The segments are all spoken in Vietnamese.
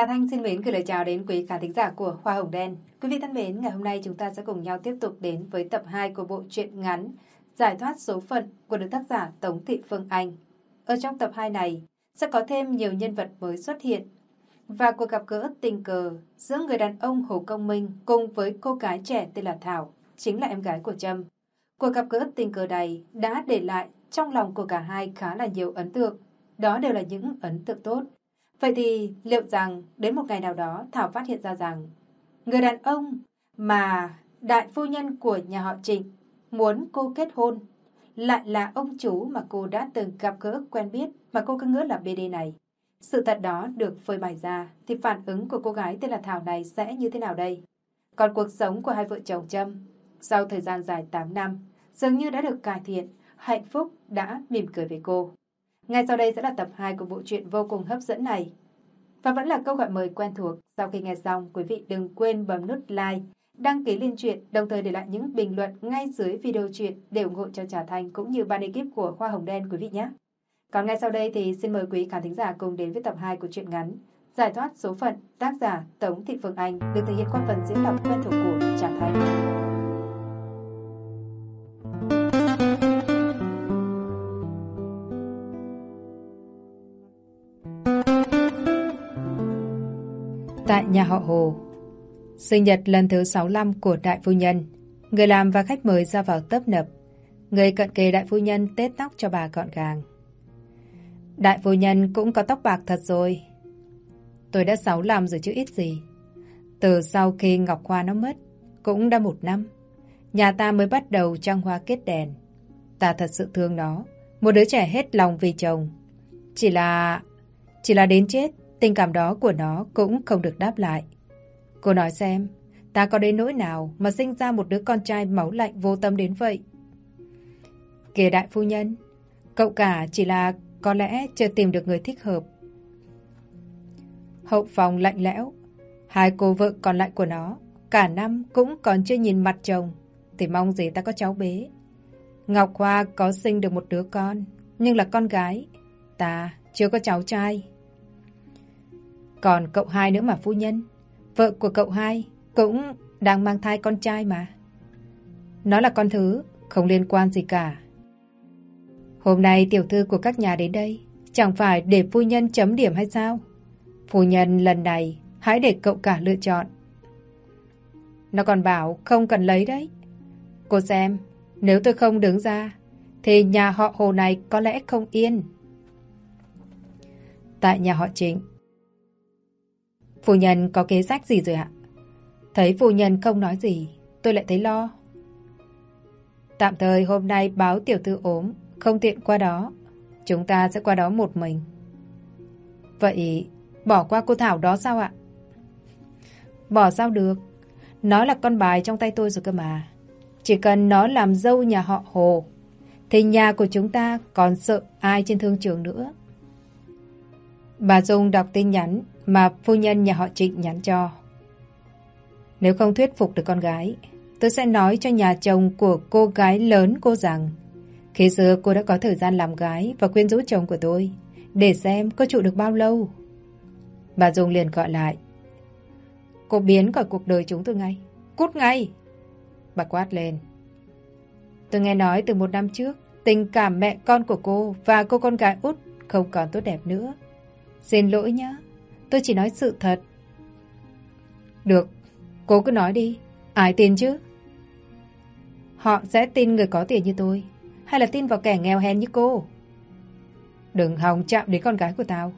Trà Thanh xin mến gửi lời chào đến quý khán thính giả của Hoa Hồng Đen. Quý vị thân mến, ngày hôm nay chúng ta sẽ cùng nhau tiếp tục đến với tập 2 của bộ truyện ngắn Giải thoát số phận của nữ tác giả Tống Thị Phương Anh. Ở trong tập 2 này, sẽ có thêm nhiều nhân vật mới xuất hiện và cuộc gặp gỡ tình cờ giữa người đàn ông Hồ Công Minh cùng với cô gái trẻ tên là Thảo, chính là em gái của Trâm. Cuộc gặp gỡ tình cờ này đã để lại trong lòng của cả hai khá là nhiều ấn tượng. Đó đều là những ấn tượng tốt. Vậy thì liệu rằng đến một ngày nào đó Thảo phát hiện ra rằng người đàn ông mà đại phu nhân của nhà họ Trịnh muốn cô kết hôn lại là ông chú mà cô đã từng gặp gỡ quen biết mà cô cứ ngỡ là BD này. Sự thật đó được phơi bày ra thì phản ứng của cô gái tên là Thảo này sẽ như thế nào đây? Còn cuộc sống của hai vợ chồng Trâm sau thời gian dài 8 năm dường như đã được cải thiện, hạnh phúc đã mỉm cười với cô. Ngay sau đây sẽ là tập 2 của bộ truyện vô cùng hấp dẫn này. Và vẫn là câu gọi mời quen thuộc. Sau khi nghe xong, quý vị đừng quên bấm nút like, đăng ký liên truyện, đồng thời để lại những bình luận ngay dưới video truyện để ủng hộ cho Trà Thành cũng như ban ekip của Hoa Hồng Đen quý vị nhé. Còn ngay sau đây thì xin mời quý khán thính giả cùng đến với tập 2 của truyện ngắn Giải thoát số phận, tác giả Tống Thị Phương Anh được thể hiện qua phần diễn đọc quen thuộc của Trà Thành. Tại nhà họ Hồ. Sinh nhật lần thứ 65 của đại phu nhân, Người làm và khách mời ra vào tấp nập, Người cận kề đại phu nhân tết tóc cho bà gọn gàng. Đại phu nhân cũng có tóc bạc thật rồi. Tôi đã 65 rồi chứ ít gì. Từ sau khi Ngọc Hoa nó mất, Cũng đã một năm, Nhà ta mới bắt đầu trăng hoa kết đèn. Ta thật sự thương nó, Một đứa trẻ hết lòng vì chồng. Chỉ là... Chỉ là đến chết Tình cảm đó của nó cũng không được đáp lại. Cô nói xem, ta có đến nỗi nào mà sinh ra một đứa con trai máu lạnh vô tâm đến vậy? Kìa đại phu nhân, cậu cả chỉ là có lẽ chưa tìm được người thích hợp. Hậu phòng lạnh lẽo, hai cô vợ còn lại của nó, cả năm cũng còn chưa nhìn mặt chồng, thì mong gì ta có cháu bế. Ngọc Hoa có sinh được một đứa con, nhưng là con gái, ta chưa có cháu trai. Còn cậu hai nữa mà phu nhân. Vợ của cậu hai cũng đang mang thai con trai mà. Nó là con thứ, không liên quan gì cả. Hôm nay tiểu thư của các nhà đến đây, chẳng phải để phu nhân chấm điểm hay sao? Phu nhân lần này hãy để cậu cả lựa chọn. Nó còn bảo không cần lấy đấy. Cô xem, nếu tôi không đứng ra, thì nhà họ hồ này có lẽ không yên. Tại nhà họ Trịnh, Phu nhân có kế sách gì rồi ạ? Thấy phu nhân không nói gì, tôi lại thấy lo. Tạm thời hôm nay báo tiểu thư ốm, không tiện qua đó. Chúng ta sẽ qua đó một mình. Vậy bỏ qua cô Thảo đó sao ạ? Bỏ sao được? Nó là con bài trong tay tôi rồi cơ mà. Chỉ cần nó làm dâu nhà họ Hồ, thì nhà của chúng ta còn sợ ai trên thương trường nữa. Bà Dung đọc tin nhắn mà phu nhân nhà họ Trịnh nhắn cho. Nếu không thuyết phục được con gái, tôi sẽ nói cho nhà chồng của cô gái lớn cô rằng khi xưa cô đã có thời gian làm gái và quyến rũ chồng của tôi để xem có trụ được bao lâu. Bà Dung liền gọi lại. Cô biến khỏi cuộc đời chúng tôi ngay. Cút ngay! Bà quát lên. Tôi nghe nói từ một năm trước tình cảm mẹ con của cô và cô con gái út không còn tốt đẹp nữa. Xin lỗi nhé. Tôi chỉ nói sự thật. Được, cô cứ nói đi. Ai tin chứ? Họ sẽ tin người có tiền như tôi, hay là tin vào kẻ nghèo hèn như cô? Đừng hòng chạm đến con gái của tao.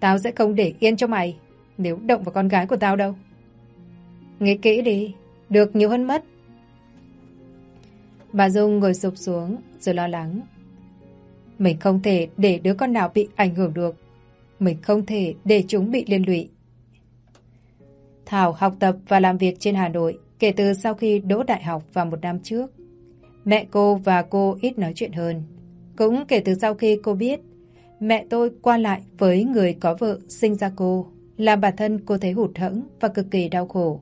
Tao sẽ không để yên cho mày nếu động vào con gái của tao đâu. Nghĩ kỹ đi, được nhiều hơn mất. Bà Dung ngồi sụp xuống rồi lo lắng. Mình không thể để đứa con nào bị ảnh hưởng được. Mình không thể để chúng bị liên lụy. Thảo học tập và làm việc trên Hà Nội kể từ sau khi đỗ đại học vào một năm trước. Mẹ cô và cô ít nói chuyện hơn. Cũng kể từ sau khi cô biết mẹ tôi qua lại với người có vợ sinh ra cô, làm bản thân cô thấy hụt hẫng và cực kỳ đau khổ.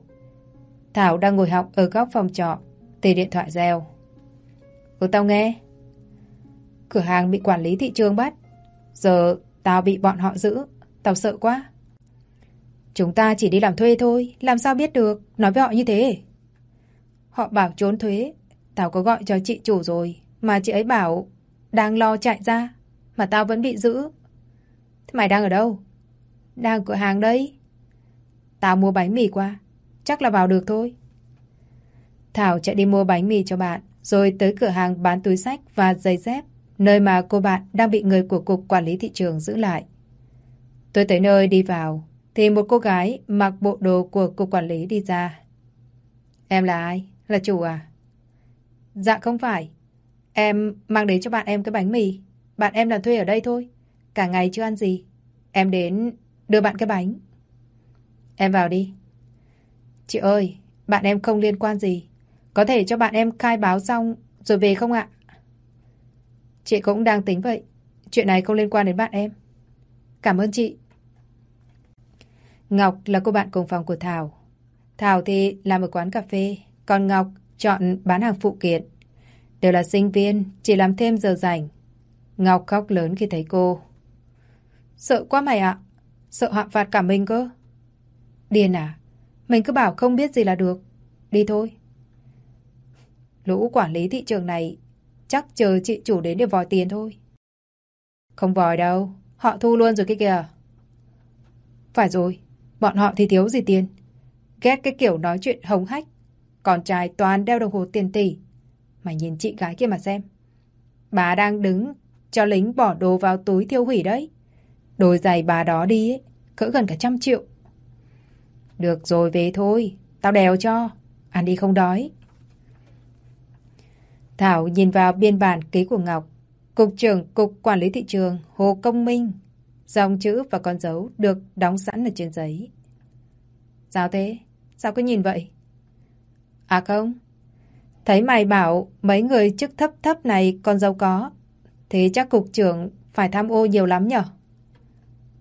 Thảo đang ngồi học ở góc phòng trọ, thì điện thoại reo. Ừ tao nghe. Cửa hàng bị quản lý thị trường bắt. Giờ Tao bị bọn họ giữ. Tao sợ quá. Chúng ta chỉ đi làm thuê thôi, làm sao biết được, nói với họ như thế. Họ bảo trốn thuế, tao có gọi cho chị chủ rồi, mà chị ấy bảo đang lo chạy ra, mà tao vẫn bị giữ. Thế mày đang ở đâu? Đang cửa hàng đấy Tao mua bánh mì qua, chắc là vào được thôi. Thảo chạy đi mua bánh mì cho bạn, rồi tới cửa hàng bán túi sách và giày dép, nơi mà cô bạn đang bị người của Cục Quản lý Thị trường giữ lại. Tôi tới nơi đi vào, thì một cô gái mặc bộ đồ của Cục Quản lý đi ra. Em là ai? Là chủ à? Dạ không phải. Em mang đến cho bạn em cái bánh mì. Bạn em làm thuê ở đây thôi. Cả ngày chưa ăn gì. Em đến đưa bạn cái bánh. Em vào đi. Chị ơi, bạn em không liên quan gì. Có thể cho bạn em khai báo xong rồi về không ạ? Chị cũng đang tính vậy. Chuyện này không liên quan đến bạn em. Cảm ơn chị. Ngọc là cô bạn cùng phòng của Thảo. Thảo thì làm ở quán cà phê, còn Ngọc chọn bán hàng phụ kiện. Đều là sinh viên, chỉ làm thêm giờ rảnh. Ngọc khóc lớn khi thấy cô. Sợ quá mày ạ. Sợ họ phạt cả mình cơ. Điên à? Mình cứ bảo không biết gì là được. Đi thôi. Lũ quản lý thị trường này chắc chờ chị chủ đến để vòi tiền thôi. Không vòi đâu. Họ thu luôn rồi cái kìa. Phải rồi. Bọn họ thì thiếu gì tiền. Ghét cái kiểu nói chuyện hống hách. Con trai toàn đeo đồng hồ tiền tỷ. Mày nhìn chị gái kia mà xem. Bà đang đứng cho lính bỏ đồ vào túi tiêu hủy đấy. Đôi giày bà đó đi ấy, cỡ gần cả trăm triệu. Được rồi về thôi, tao đèo cho. Ăn đi không đói. Thảo nhìn vào biên bản ký của Ngọc. Cục trưởng Cục Quản lý Thị trường Hồ Công Minh. Dòng chữ và con dấu được đóng sẵn ở trên giấy. Sao thế? Sao cứ nhìn vậy? À không. Thấy mày bảo mấy người chức thấp thấp này con dấu có. Thế chắc cục trưởng phải tham ô nhiều lắm nhở?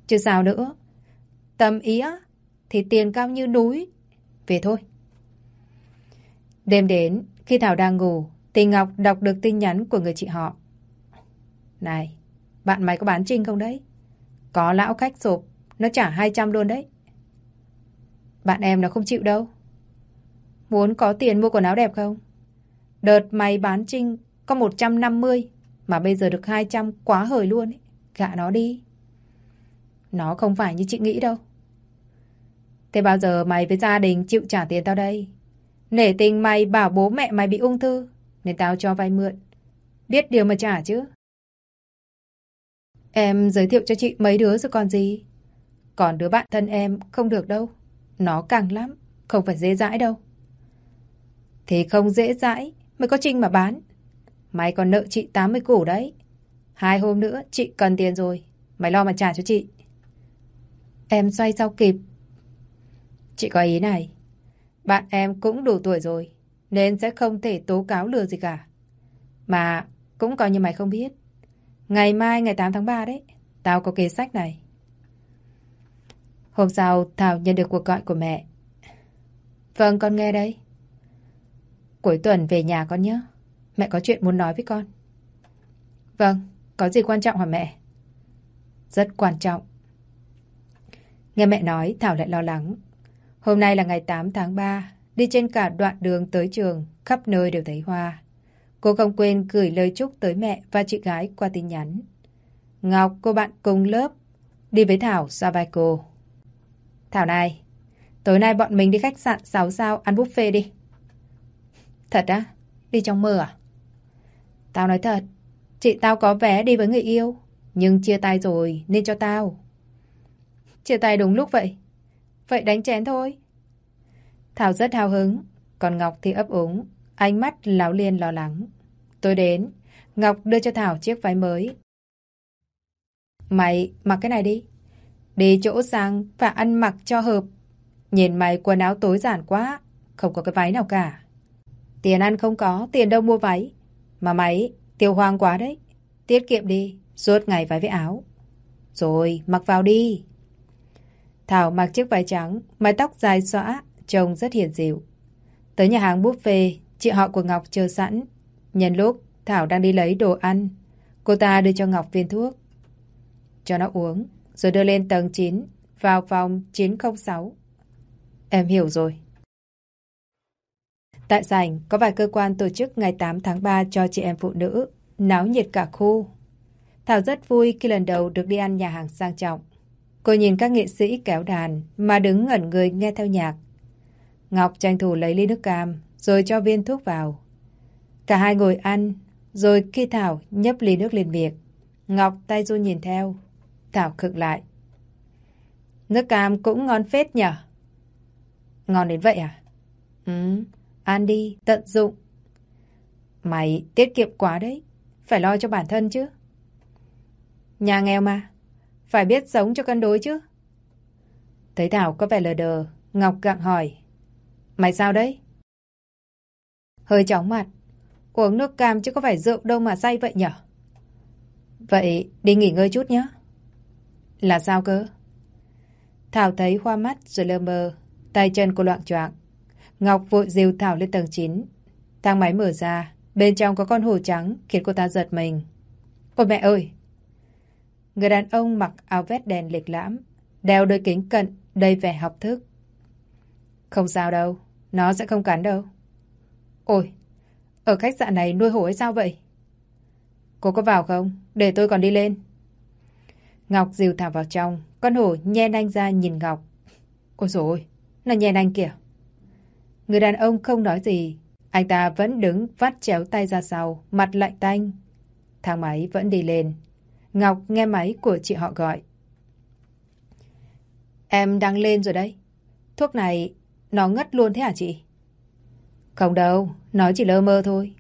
Chứ sao nữa? Tâm ý á, thì tiền cao như núi. Về thôi. Đêm đến, khi Thảo đang ngủ, Tình Ngọc đọc được tin nhắn của người chị họ. Này, bạn mày có bán trinh không đấy? Có lão khách sụp, nó trả 200 luôn đấy. Bạn em nó không chịu đâu. Muốn có tiền mua quần áo đẹp không? Đợt mày bán trinh có 150, mà bây giờ được 200 quá hời luôn ấy. Gạ nó đi. Nó không phải như chị nghĩ đâu. Thế bao giờ mày với gia đình chịu trả tiền tao đây? Nể tình mày bảo bố mẹ mày bị ung thư, nên tao cho vay mượn. Biết điều mà trả chứ. Em giới thiệu cho chị mấy đứa rồi còn gì. Còn đứa bạn thân em không được đâu. Nó càng lắm, không phải dễ dãi đâu. thế không dễ dãi, mới có Trinh mà bán. Mày còn nợ chị 80 củ đấy. Hai hôm nữa chị cần tiền rồi. Mày lo mà trả cho chị. Em xoay sao kịp. Chị có ý này. Bạn em cũng đủ tuổi rồi. Nên sẽ không thể tố cáo lừa gì cả. Mà cũng coi như mày không biết. Ngày mai ngày 8 tháng 3 đấy. Tao có kế sách này. Hôm sau Thảo nhận được cuộc gọi của mẹ. Vâng con nghe đây. Cuối tuần về nhà con nhé. Mẹ có chuyện muốn nói với con. Vâng, có gì quan trọng hả mẹ? Rất quan trọng. Nghe mẹ nói, Thảo lại lo lắng. Hôm nay là ngày 8 tháng 3, đi trên cả đoạn đường tới trường, khắp nơi đều thấy hoa. Cô không quên gửi lời chúc tới mẹ và chị gái qua tin nhắn. Ngọc, cô bạn cùng lớp, đi với Thảo ra vai cô. Thảo này, tối nay bọn mình đi khách sạn 6 sao ăn buffet đi. Thật á? Đi trong mơ à? Tao nói thật, chị tao có vé đi với người yêu, nhưng chia tay rồi nên cho tao. Chia tay đúng lúc vậy. Vậy đánh chén thôi. Thảo rất hào hứng, còn Ngọc thì ấp úng, ánh mắt láo liên lo lắng. Tôi đến, Ngọc đưa cho Thảo chiếc váy mới. Mày mặc cái này đi. Đi chỗ sang và ăn mặc cho hợp. Nhìn mày quần áo tối giản quá, không có cái váy nào cả. Tiền ăn không có, tiền đâu mua váy. Mà mày tiêu hoang quá đấy. Tiết kiệm đi, suốt ngày váy với áo. Rồi, mặc vào đi. Thảo mặc chiếc váy trắng, mái tóc dài xõa, trông rất hiền dịu. Tới nhà hàng buffet, chị họ của Ngọc chờ sẵn. Nhân lúc Thảo đang đi lấy đồ ăn, cô ta đưa cho Ngọc viên thuốc. Cho nó uống, rồi đưa lên tầng 9, vào phòng 906. Em hiểu rồi. Tại sảnh, có vài cơ quan tổ chức ngày 8 tháng 3 cho chị em phụ nữ, náo nhiệt cả khu. Thảo rất vui khi lần đầu được đi ăn nhà hàng sang trọng. Cô nhìn các nghệ sĩ kéo đàn mà đứng ngẩn người nghe theo nhạc. Ngọc tranh thủ lấy ly nước cam rồi cho viên thuốc vào. Cả hai ngồi ăn rồi khi Thảo nhấp ly nước lên miệng. Ngọc tay run nhìn theo. Thảo khựng lại. Nước cam cũng ngon phết nhở? Ngon đến vậy à? Ừ, ăn đi, tận dụng. Mày tiết kiệm quá đấy. Phải lo cho bản thân chứ. Nhà nghèo mà. Phải biết sống cho cân đối chứ. Thấy Thảo có vẻ lờ đờ, Ngọc gặng hỏi. Mày sao đấy? Hơi chóng mặt. Uống nước cam chứ có phải rượu đâu mà say vậy nhở? Vậy đi nghỉ ngơi chút nhé. Là sao cơ? Thảo thấy hoa mắt rồi lơ mơ, tay chân cô loạn choạng. Ngọc vội dìu Thảo lên tầng 9. Thang máy mở ra, bên trong có con hổ trắng khiến cô ta giật mình. Ôi mẹ ơi! Người đàn ông mặc áo vest đen lịch lãm, đeo đôi kính cận, đầy vẻ học thức. Không sao đâu, nó sẽ không cắn đâu. Ôi, ở khách sạn này nuôi hổ hay sao vậy? Cô có vào không? Để tôi còn đi lên. Ngọc dìu thả vào trong. Con hổ nhe nanh ra nhìn Ngọc. Ôi dồi ôi, là nhe nanh kìa. Người đàn ông không nói gì. Anh ta vẫn đứng vắt chéo tay ra sau, mặt lạnh tanh. Thang máy vẫn đi lên. Ngọc nghe máy của chị họ gọi. Em đang lên rồi đấy. Thuốc này, nó ngất luôn thế hả chị? Không đâu, nó chỉ lơ mơ thôi.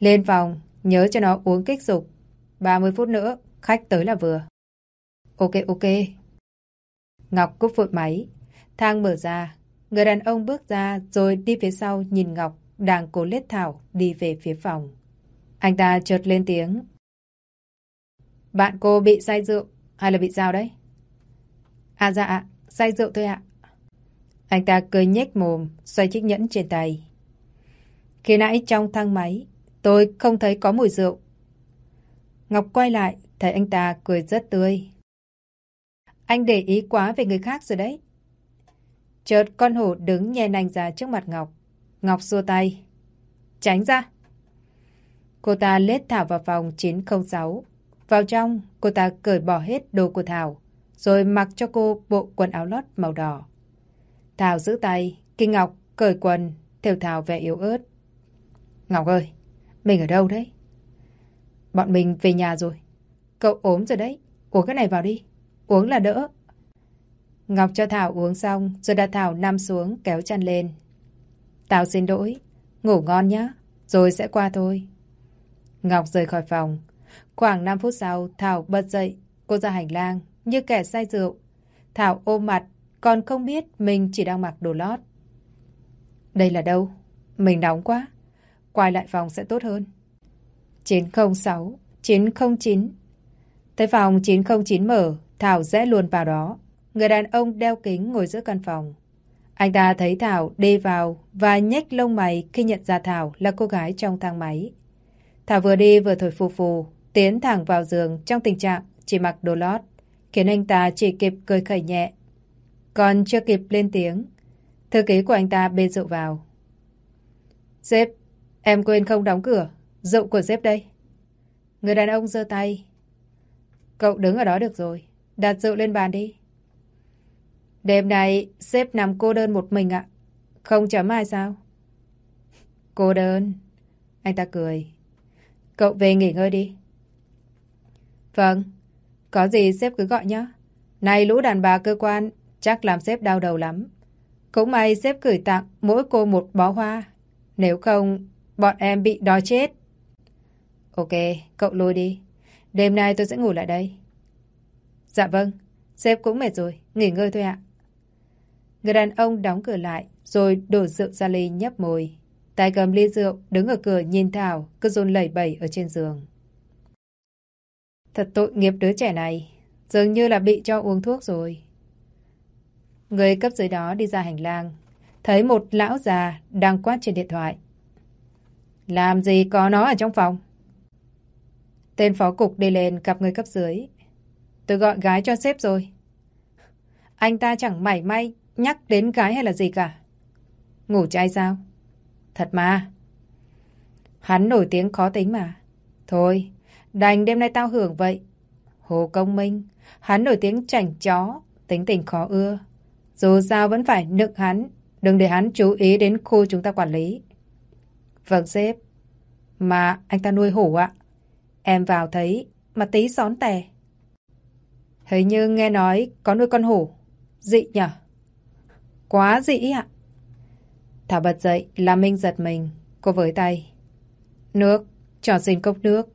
Lên phòng, nhớ cho nó uống kích dục. 30 phút nữa, khách tới là vừa. Ok, ok. Ngọc cúp vội máy. Thang mở ra. Người đàn ông bước ra rồi đi phía sau nhìn Ngọc đang cố lết Thảo đi về phía phòng. Anh ta chợt lên tiếng. Bạn cô bị say rượu hay là bị sao đấy? À dạ ạ, say rượu thôi ạ. Anh ta cười nhếch mồm, xoay chiếc nhẫn trên tay. Khi nãy trong thang máy, tôi không thấy có mùi rượu. Ngọc quay lại, thấy anh ta cười rất tươi. Anh để ý quá về người khác rồi đấy. Chợt con hổ đứng nhè nành ra trước mặt Ngọc. Ngọc xua tay. Tránh ra. Cô ta lết Thảo vào phòng 906. Vào trong, cô ta cởi bỏ hết đồ của Thảo, rồi mặc cho cô bộ quần áo lót màu đỏ. Thảo giữ tay, Kinh Ngọc cởi quần, theo Thảo vẻ yếu ớt. Ngọc ơi, mình ở đâu đấy? Bọn mình về nhà rồi. Cậu ốm rồi đấy, uống cái này vào đi. Uống là đỡ. Ngọc cho Thảo uống xong, rồi đặt Thảo nằm xuống kéo chăn lên. Tao xin lỗi, ngủ ngon nhá rồi sẽ qua thôi. Ngọc rời khỏi phòng. Khoảng 5 phút sau, Thảo bật dậy, cô ra hành lang, như kẻ say rượu. Thảo ôm mặt, còn không biết mình chỉ đang mặc đồ lót. Đây là đâu? Mình nóng quá. Quay lại phòng sẽ tốt hơn. 906, 909. Tới phòng 909 mở, Thảo rẽ luôn vào đó. Người đàn ông đeo kính ngồi giữa căn phòng. Anh ta thấy Thảo đi vào và nhếch lông mày khi nhận ra Thảo là cô gái trong thang máy. Thảo vừa đi vừa thổi phù phù, tiến thẳng vào giường trong tình trạng chỉ mặc đồ lót, khiến anh ta chỉ kịp cười khẩy nhẹ. Còn chưa kịp lên tiếng, thư ký của anh ta bê rượu vào. Dếp, em quên không đóng cửa, rượu của dếp đây. Người đàn ông giơ tay. Cậu đứng ở đó được rồi. Đặt rượu lên bàn đi. Đêm nay, sếp nằm cô đơn một mình ạ. Không chấm ai sao? Cô đơn. Anh ta cười. Cậu về nghỉ ngơi đi. Vâng. Có gì sếp cứ gọi nhé. Này lũ đàn bà cơ quan, chắc làm sếp đau đầu lắm. Cũng may sếp gửi tặng mỗi cô một bó hoa. Nếu không, bọn em bị đói chết. Ok, cậu lui đi. Đêm nay tôi sẽ ngủ lại đây. Dạ vâng, sếp cũng mệt rồi, nghỉ ngơi thôi ạ. Người đàn ông đóng cửa lại, rồi đổ rượu ra ly nhấp môi. Tay cầm ly rượu, đứng ở cửa nhìn Thảo, cứ run lẩy bẩy ở trên giường. Thật tội nghiệp đứa trẻ này, dường như là bị cho uống thuốc rồi. Người cấp dưới đó đi ra hành lang, thấy một lão già đang quát trên điện thoại. Làm gì có nó ở trong phòng? Tên phó cục đi lên gặp người cấp dưới, Tôi gọi gái cho sếp rồi. Anh ta chẳng mảy may nhắc đến gái hay là gì cả. Ngủ trai sao? Thật mà. Hắn nổi tiếng khó tính mà. Thôi, đành đêm nay tao hưởng vậy. Hồ Công Minh, hắn nổi tiếng chảnh chó, tính tình khó ưa. Dù sao vẫn phải nựng hắn, đừng để hắn chú ý đến khu chúng ta quản lý. Vâng sếp. Mà anh ta nuôi hổ ạ. Em vào thấy mà tí xón tè. Hình như nghe nói có nuôi con hổ. Dị nhở? Quá dị ạ. Thảo bật dậy, làm Minh giật mình. Cô với tay. Nước, cho xin cốc nước.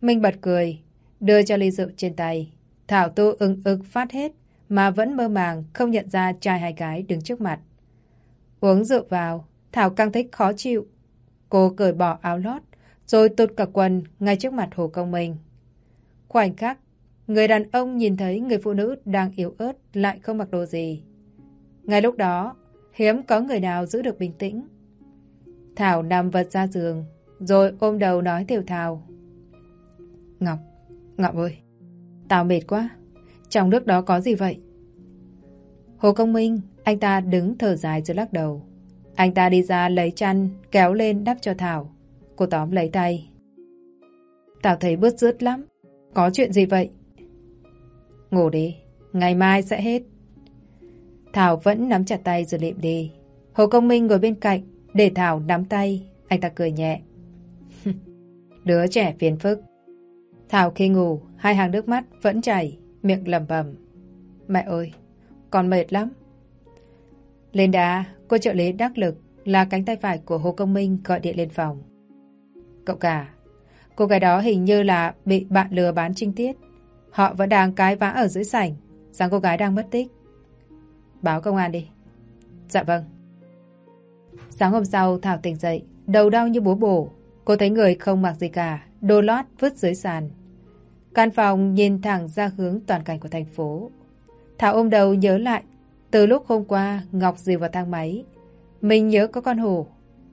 Minh bật cười, đưa cho ly rượu trên tay. Thảo tu ưng ực phát hết, mà vẫn mơ màng không nhận ra trai hai gái đứng trước mặt. Uống rượu vào, Thảo càng thấy khó chịu. Cô cởi bỏ áo lót, rồi tụt cả quần ngay trước mặt Hồ Công Minh. Khoảnh khắc, người đàn ông nhìn thấy người phụ nữ đang yếu ớt lại không mặc đồ gì. Ngay lúc đó, hiếm có người nào giữ được bình tĩnh. Thảo nằm vật ra giường, rồi ôm đầu nói tiểu Thảo. Ngọc, Ngọc ơi, tao mệt quá. Trong nước đó có gì vậy? Hồ Công Minh, anh ta đứng thở dài rồi lắc đầu. Anh ta đi ra lấy chăn, kéo lên đắp cho Thảo. Cô tóm lấy tay. thảo thấy bứt rứt lắm. Có chuyện gì vậy? Ngủ đi, ngày mai sẽ hết. Thảo vẫn nắm chặt tay rồi liệm đi. Hồ Công Minh ngồi bên cạnh, để Thảo nắm tay. Anh ta cười nhẹ. Đứa trẻ phiền phức. Thảo khi ngủ, hai hàng nước mắt vẫn chảy, miệng lẩm bẩm. Mẹ ơi, con mệt lắm. Lên đá, cô trợ lý đắc lực là cánh tay phải của Hồ Công Minh gọi điện lên phòng. Cậu cả, cô gái đó hình như là bị bạn lừa bán trinh tiết. Họ vẫn đang cái vã ở dưới sảnh, rằng cô gái đang mất tích. Báo công an đi. Dạ vâng. Sáng hôm sau, Thảo tỉnh dậy, đầu đau như búa bổ. Cô thấy người không mặc gì cả, đồ lót vứt dưới sàn. Căn phòng nhìn thẳng ra hướng toàn cảnh của thành phố. Thảo ôm đầu nhớ lại, từ lúc hôm qua Ngọc dìu vào thang máy. Mình nhớ có con hổ.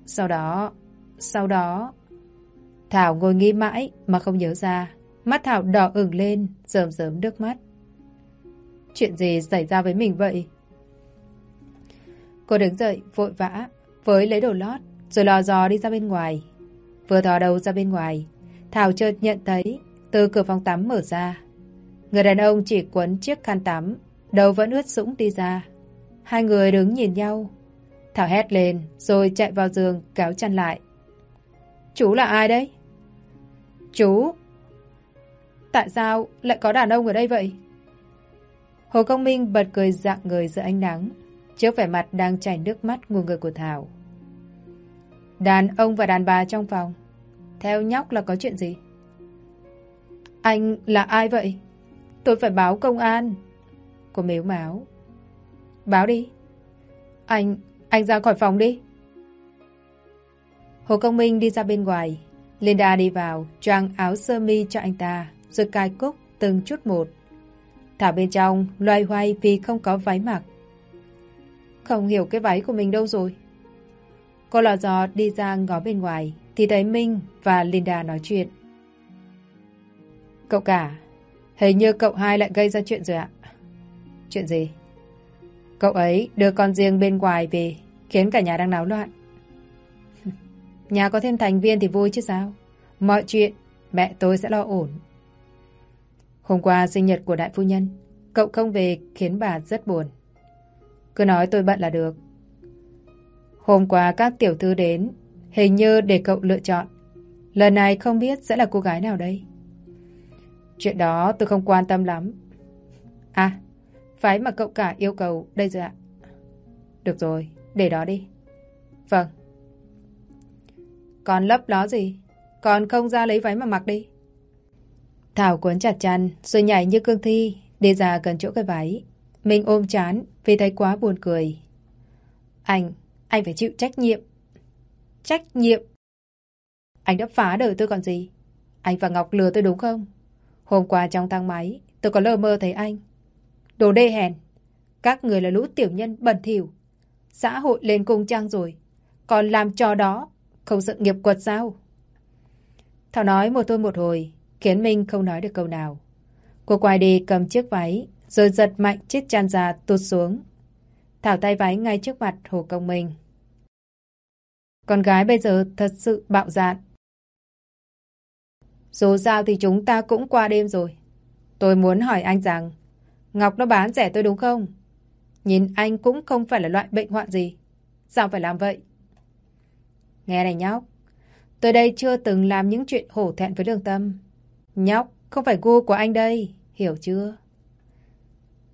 Sau đó, sau đó... Thảo ngồi nghĩ mãi mà không nhớ ra. Mắt Thảo đỏ ửng lên, rơm rớm nước mắt. Chuyện gì xảy ra với mình vậy? Cô đứng dậy, vội vã, với lấy đồ lót, rồi lò dò đi ra bên ngoài. Vừa thò đầu ra bên ngoài, Thảo chợt nhận thấy từ cửa phòng tắm mở ra. Người đàn ông chỉ quấn chiếc khăn tắm, đầu vẫn ướt sũng đi ra. Hai người đứng nhìn nhau. Thảo hét lên, rồi chạy vào giường kéo chăn lại. Chú là ai đấy? Chú? Tại sao lại có đàn ông ở đây vậy? Hồ Công Minh bật cười dạng người giữa ánh nắng, trước vẻ mặt đang chảy nước mắt ngùa người của Thảo. Đàn ông và đàn bà trong phòng. Theo nhóc là có chuyện gì? Anh là ai vậy? Tôi phải báo công an. Cô mếu máu. Báo đi. Anh, anh ra khỏi phòng đi. Hồ Công Minh đi ra bên ngoài. Linda đi vào, choàng áo sơ mi cho anh ta, rồi cài cúc từng chút một. Thảo bên trong, loay hoay vì không có váy mặc. Không hiểu cái váy của mình đâu rồi. Cô lò dò đi ra ngó bên ngoài, thì thấy Minh và Linda nói chuyện. Cậu cả, hình như cậu hai lại gây ra chuyện rồi ạ. Chuyện gì? Cậu ấy đưa con riêng bên ngoài về, khiến cả nhà đang náo loạn. Nhà có thêm thành viên thì vui chứ sao? Mọi chuyện, mẹ tôi sẽ lo ổn. Hôm qua sinh nhật của đại phu nhân, cậu không về khiến bà rất buồn. Cứ nói tôi bận là được. Hôm qua các tiểu thư đến, hình như để cậu lựa chọn. Lần này không biết sẽ là cô gái nào đây. Chuyện đó tôi không quan tâm lắm. À, phái mà cậu cả yêu cầu đây rồi ạ. Được rồi, để đó đi. Vâng. Còn lấp ló gì? Còn không ra lấy váy mà mặc đi. Thảo cuốn chặt chăn, rồi nhảy như cương thi, đi ra gần chỗ cái váy. Mình ôm chán vì thấy quá buồn cười. Anh, anh phải chịu trách nhiệm. Trách nhiệm? Anh đã phá đời tôi còn gì? Anh và Ngọc lừa tôi đúng không? Hôm qua trong thang máy, tôi có lơ mơ thấy anh. Đồ đê hèn. Các người là lũ tiểu nhân bẩn thỉu. Xã hội lên cung trang rồi. Còn làm trò đó, không sự nghiệp quật sao? Thảo nói một thôi một hồi, khiến Minh không nói được câu nào. Cô quay đi cầm chiếc váy, Rồi giật mạnh chiếc chăn ra tụt xuống. Thảo tay váy ngay trước mặt Hồ Công Minh. Con gái bây giờ thật sự bạo dạn. Dù sao thì chúng ta cũng qua đêm rồi. Tôi muốn hỏi anh rằng Ngọc nó bán rẻ tôi đúng không? Nhìn anh cũng không phải là loại bệnh hoạn gì. Sao phải làm vậy? Nghe này nhóc. Tôi đây chưa từng làm những chuyện hổ thẹn với Đường tâm. Nhóc, không phải gu của anh đây. Hiểu chưa?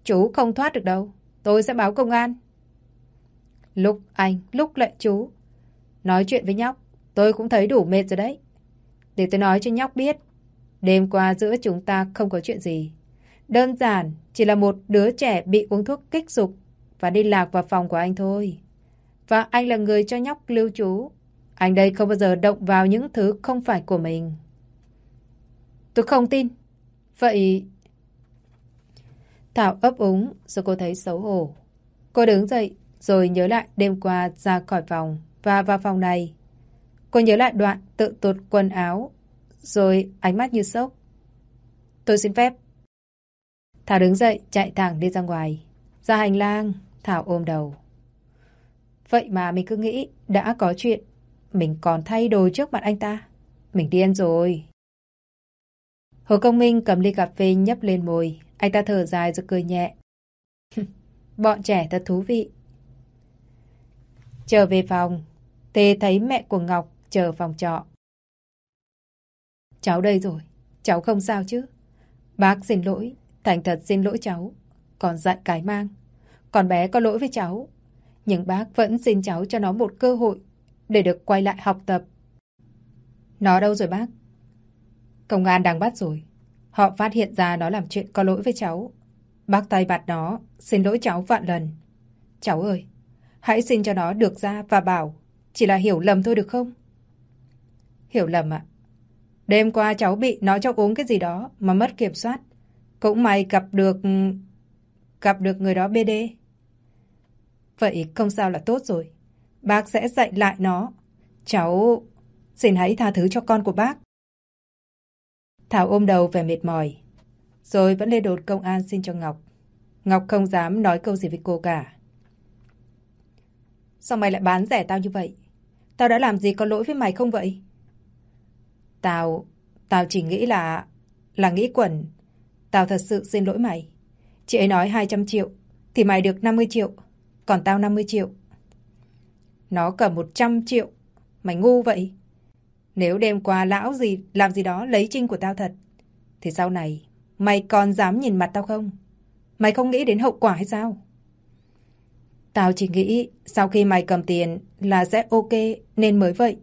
Chú không thoát được đâu. Tôi sẽ báo công an. Lúc anh, lúc lại chú. Nói chuyện với nhóc, tôi cũng thấy đủ mệt rồi đấy. Để tôi nói cho nhóc biết. Đêm qua giữa chúng ta không có chuyện gì. Đơn giản, chỉ là một đứa trẻ bị uống thuốc kích dục và đi lạc vào phòng của anh thôi. Và anh là người cho nhóc lưu trú. Anh đây không bao giờ động vào những thứ không phải của mình. Tôi không tin. Vậy... Thảo ấp úng rồi cô thấy xấu hổ. Cô đứng dậy rồi nhớ lại đêm qua ra khỏi phòng và vào phòng này. Cô nhớ lại đoạn tự tụt quần áo rồi ánh mắt như sốc. Tôi xin phép. Thảo đứng dậy chạy thẳng đi ra ngoài. Ra hành lang, Thảo ôm đầu. Vậy mà mình cứ nghĩ đã có chuyện, mình còn thay đồ trước mặt anh ta. Mình điên rồi. Hồ Công Minh cầm ly cà phê nhấp lên môi. Anh ta thở dài rồi cười nhẹ. Bọn trẻ thật thú vị. Trở về phòng, Tê thấy mẹ của Ngọc chờ phòng trọ. Cháu đây rồi, cháu không sao chứ. Bác xin lỗi, thành thật xin lỗi cháu. Còn dạy cái mang. Còn bé có lỗi với cháu. Nhưng bác vẫn xin cháu cho nó một cơ hội để được quay lại học tập. Nó đâu rồi bác? Công an đang bắt rồi. Họ phát hiện ra nó làm chuyện có lỗi với cháu. Bác tay bạt nó, xin lỗi cháu vạn lần. Cháu ơi, hãy xin cho nó được ra và bảo chỉ là hiểu lầm thôi được không? Hiểu lầm ạ. Đêm qua cháu bị nó cho uống cái gì đó mà mất kiểm soát. Cũng may gặp được... gặp được người đó BD. Vậy không sao là tốt rồi. Bác sẽ dạy lại nó. Cháu... Xin hãy tha thứ cho con của bác. Thảo ôm đầu vẻ mệt mỏi. Rồi vẫn lên đột công an xin cho Ngọc. Ngọc không dám nói câu gì với cô cả. Sao mày lại bán rẻ tao như vậy? Tao đã làm gì có lỗi với mày không vậy? Tao... Tao chỉ nghĩ là... Là nghĩ quẩn. Tao thật sự xin lỗi mày. Chị ấy nói 200 triệu. Thì mày được 50 triệu. Còn tao 50 triệu. Nó cầm 100 triệu. Mày ngu vậy. Nếu đêm qua lão gì, làm gì đó lấy trinh của tao thật. Thì sau này mày còn dám nhìn mặt tao không? Mày không nghĩ đến hậu quả hay sao? Tao chỉ nghĩ sau khi mày cầm tiền là sẽ ok nên mới vậy.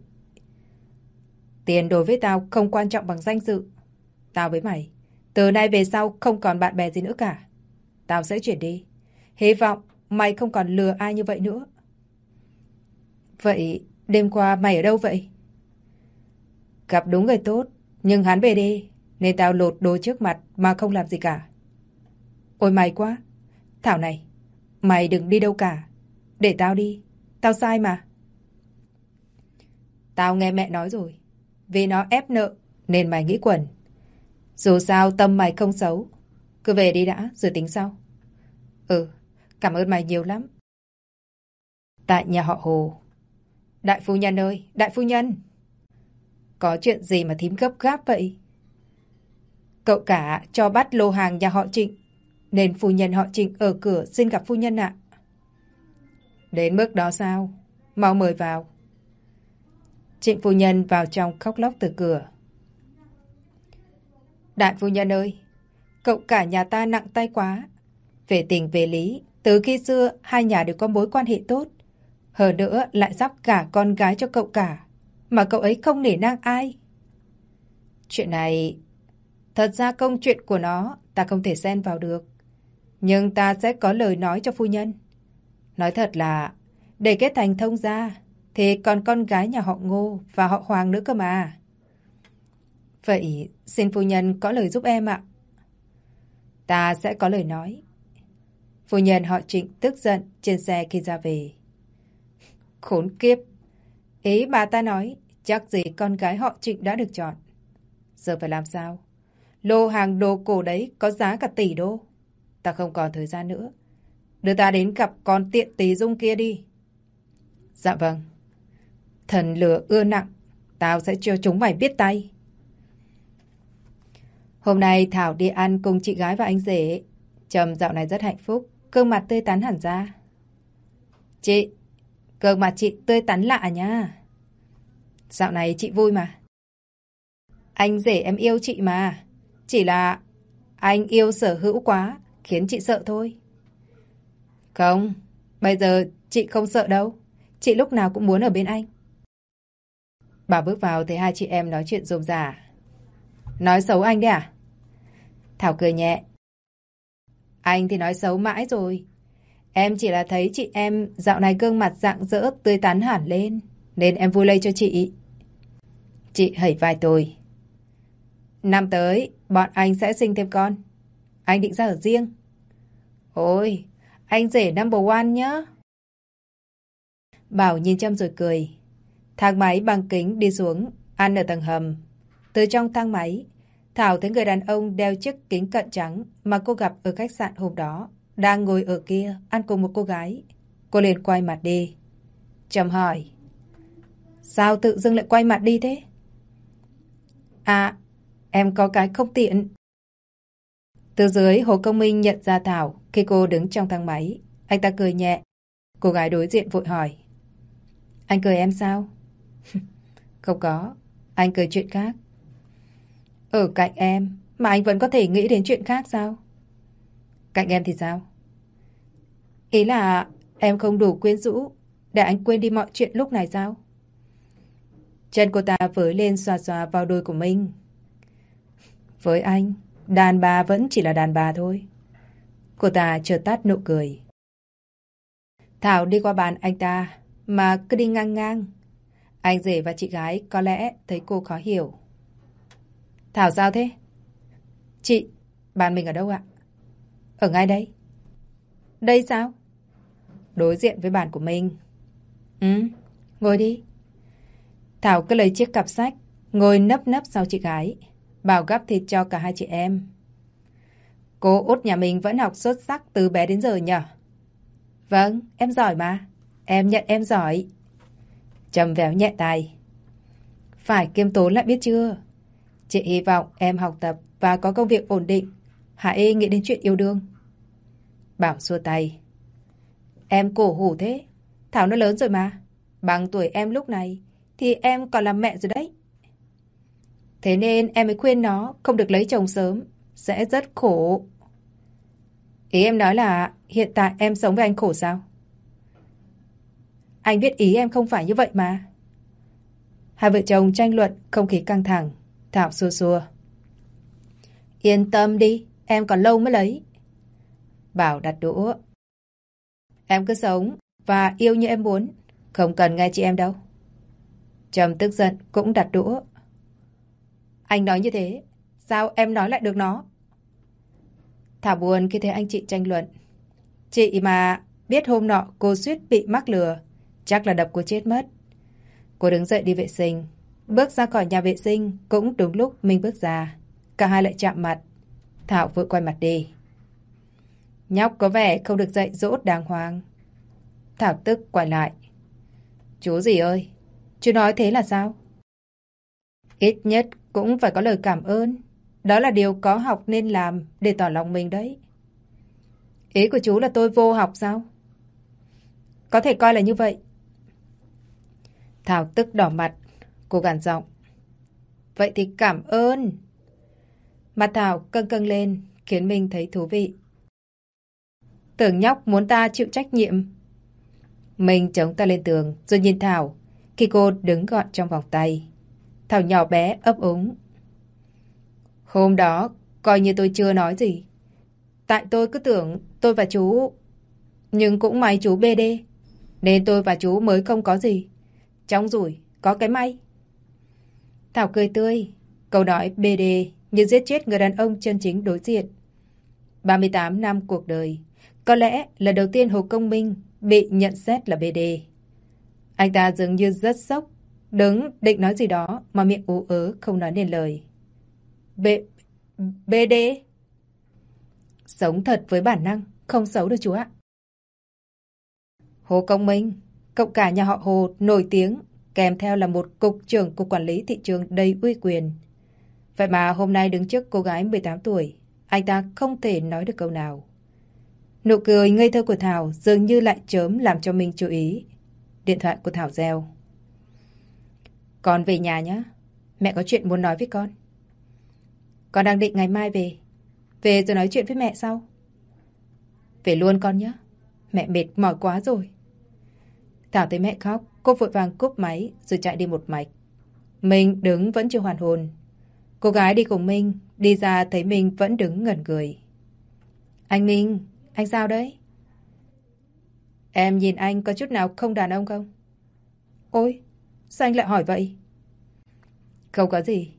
Tiền đối với tao không quan trọng bằng danh dự. Tao với mày, từ nay về sau không còn bạn bè gì nữa cả. Tao sẽ chuyển đi. Hy vọng mày không còn lừa ai như vậy nữa. Vậy đêm qua mày ở đâu vậy? Gặp đúng người tốt, nhưng hắn về đi, nên tao lột đồ trước mặt mà không làm gì cả. Ôi mày quá. Thảo này, mày đừng đi đâu cả. Để tao đi. Tao sai mà. Tao nghe mẹ nói rồi. Vì nó ép nợ nên mày nghĩ quẩn. Dù sao tâm mày không xấu. Cứ về đi đã rồi tính sau. Ừ, cảm ơn mày nhiều lắm. Tại nhà họ Hồ. Đại phu nhân ơi, đại phu nhân. Có chuyện gì mà thím gấp gáp vậy? Cậu cả cho bắt lô hàng nhà họ Trịnh. Nên phu nhân họ Trịnh ở cửa xin gặp phu nhân ạ. Đến mức đó sao? Mau mời vào. Trịnh phu nhân vào trong khóc lóc từ cửa. Đại phu nhân ơi, cậu cả nhà ta nặng tay quá. Về tình về lý, từ khi xưa hai nhà đều có mối quan hệ tốt. Hơn nữa lại sắp cả con gái cho cậu cả, mà cậu ấy không nể nang ai. Chuyện này, thật ra công chuyện của nó ta không thể xen vào được. Nhưng ta sẽ có lời nói cho phu nhân. Nói thật là, để kết thành thông gia, thì còn con gái nhà họ Ngô và họ Hoàng nữa cơ mà. Vậy xin phu nhân có lời giúp em ạ. Ta sẽ có lời nói. Phu nhân họ Trịnh tức giận, trên xe khi ra về. Khốn kiếp. Ý bà ta nói, chắc gì con gái họ Trịnh đã được chọn. Giờ phải làm sao? Lô hàng đồ cổ đấy có giá cả tỷ đô. ta không còn thời gian nữa. Đưa ta đến gặp con tiện tí dung kia đi. Dạ vâng. Thần lửa ưa nặng, tao sẽ cho chúng mày biết tay. Hôm nay Thảo đi ăn cùng chị gái và anh rể. Trầm dạo này rất hạnh phúc, gương mặt tươi tắn hẳn ra. Chị, gương mặt chị tươi tắn lạ nha. Dạo này chị vui mà. Anh rể em yêu chị mà. Chỉ là anh yêu sở hữu quá, khiến chị sợ thôi. Không, bây giờ chị không sợ đâu. Chị lúc nào cũng muốn ở bên anh. Bà bước vào thấy hai chị em nói chuyện rôm rả. Nói xấu anh đấy à? Thảo cười nhẹ. Anh thì nói xấu mãi rồi. Em chỉ là thấy chị em dạo này gương mặt dạng dỡ tươi tắn hẳn lên. Nên em vui lây cho chị. Chị hẩy vai tôi. Năm tới, bọn anh sẽ sinh thêm con. Anh định ra ở riêng. Ôi, anh rể number one nhá. Bảo nhìn chăm rồi cười. Thang máy bằng kính đi xuống, ăn ở tầng hầm. Từ trong thang máy, Thảo thấy người đàn ông đeo chiếc kính cận trắng mà cô gặp ở khách sạn hôm đó, đang ngồi ở kia ăn cùng một cô gái. Cô liền quay mặt đi. Trầm hỏi. Sao tự dưng lại quay mặt đi thế? À, em có cái không tiện. Từ dưới, Hồ Công Minh nhận ra Thảo khi cô đứng trong thang máy. Anh ta cười nhẹ. Cô gái đối diện vội hỏi. Anh cười em sao? Không có. Anh cười chuyện khác. Ở cạnh em mà anh vẫn có thể nghĩ đến chuyện khác sao? Cạnh em thì sao? Ý là em không đủ quyến rũ để anh quên đi mọi chuyện lúc này sao? Chân cô ta với lên xòa xòa vào đôi của mình. Với anh, đàn bà vẫn chỉ là đàn bà thôi. Cô ta chợt tắt nụ cười. Thảo đi qua bàn anh ta, mà cứ đi ngang ngang. Anh rể và chị gái có lẽ thấy cô khó hiểu. Thảo sao thế? Chị, bàn mình ở đâu ạ? Ở ngay đây. Đây sao? Đối diện với bàn của mình. Ừ, ngồi đi. Thảo cứ lấy chiếc cặp sách, ngồi nấp nấp sau chị gái. Bảo gắp thịt cho cả hai chị em. Cô út nhà mình vẫn học xuất sắc từ bé đến giờ nhở Vâng, em giỏi mà. Em nhận em giỏi. Trầm véo nhẹ tay. Phải kiêm tốn lại biết chưa? Chị hy vọng em học tập và có công việc ổn định. Hãy nghĩ đến chuyện yêu đương. Bảo xua tay. Em cổ hủ thế. Thảo nó lớn rồi mà. Bằng tuổi em lúc này, thì em còn làm mẹ rồi đấy. Thế nên em mới khuyên nó không được lấy chồng sớm. Sẽ rất khổ. Ý em nói là hiện tại em sống với anh khổ sao? Anh biết ý em không phải như vậy mà. Hai vợ chồng tranh luận, không khí căng thẳng. Thảo xua xua. Yên tâm đi, em còn lâu mới lấy. Bảo đặt đũa. Em cứ sống và yêu như em muốn. Không cần nghe chị em đâu. Trầm tức giận cũng đặt đũa. Anh nói như thế, sao em nói lại được nó? Thảo buồn khi thấy anh chị tranh luận. Chị mà biết hôm nọ cô suýt bị mắc lừa, chắc là đập cô chết mất. Cô đứng dậy đi vệ sinh. Bước ra khỏi nhà vệ sinh cũng đúng lúc minh bước ra. Cả hai lại chạm mặt. Thảo vội quay mặt đi. Nhóc có vẻ không được dạy dỗ đàng hoàng. Thảo tức quay lại. Chú gì ơi, chú nói thế là sao? Ít nhất cũng phải có lời cảm ơn. Đó là điều có học nên làm để tỏ lòng mình đấy. Ý của chú là tôi vô học sao? Có thể coi là như vậy. Thảo tức đỏ mặt, cô gằn giọng. Vậy thì cảm ơn. Mặt Thảo căng căng lên, khiến mình thấy thú vị. Tưởng nhóc muốn ta chịu trách nhiệm. Mình chống ta lên tường, rồi nhìn Thảo, khi cô đứng gọn trong vòng tay. Thảo nhỏ bé ấp úng. Hôm đó, coi như tôi chưa nói gì. Tại tôi cứ tưởng tôi và chú... Nhưng cũng may chú BD. Nên tôi và chú mới không có gì. Trong rủi, có cái may. Thảo cười tươi. Câu nói BD như giết chết người đàn ông chân chính đối diện. 38 năm cuộc đời. Có lẽ là đầu tiên Hồ Công Minh bị nhận xét là BD. Anh ta dường như rất sốc. Đứng định nói gì đó mà miệng ú ớ không nói nên lời. B... BD? Sống thật với bản năng, không xấu đâu chú ạ. Hồ Công Minh, cộng cả nhà họ Hồ nổi tiếng, kèm theo là một cục trưởng cục quản lý thị trường đầy uy quyền. Vậy mà hôm nay đứng trước cô gái 18 tuổi, anh ta không thể nói được câu nào. Nụ cười ngây thơ của Thảo dường như lại chớm làm cho mình chú ý. Điện thoại của Thảo reo. Con về nhà nhé. Mẹ có chuyện muốn nói với con. Con đang định ngày mai về. Về rồi nói chuyện với mẹ sau. Về luôn con nhé. Mẹ mệt mỏi quá rồi. Thảo thấy mẹ khóc, cô vội vàng cúp máy rồi chạy đi một mạch. Minh đứng vẫn chưa hoàn hồn. Cô gái đi cùng Minh, đi ra thấy Minh vẫn đứng ngẩn người. Anh Minh, anh sao đấy? Em nhìn anh có chút nào không đàn ông không? Ôi, sao anh lại hỏi vậy? Không có gì.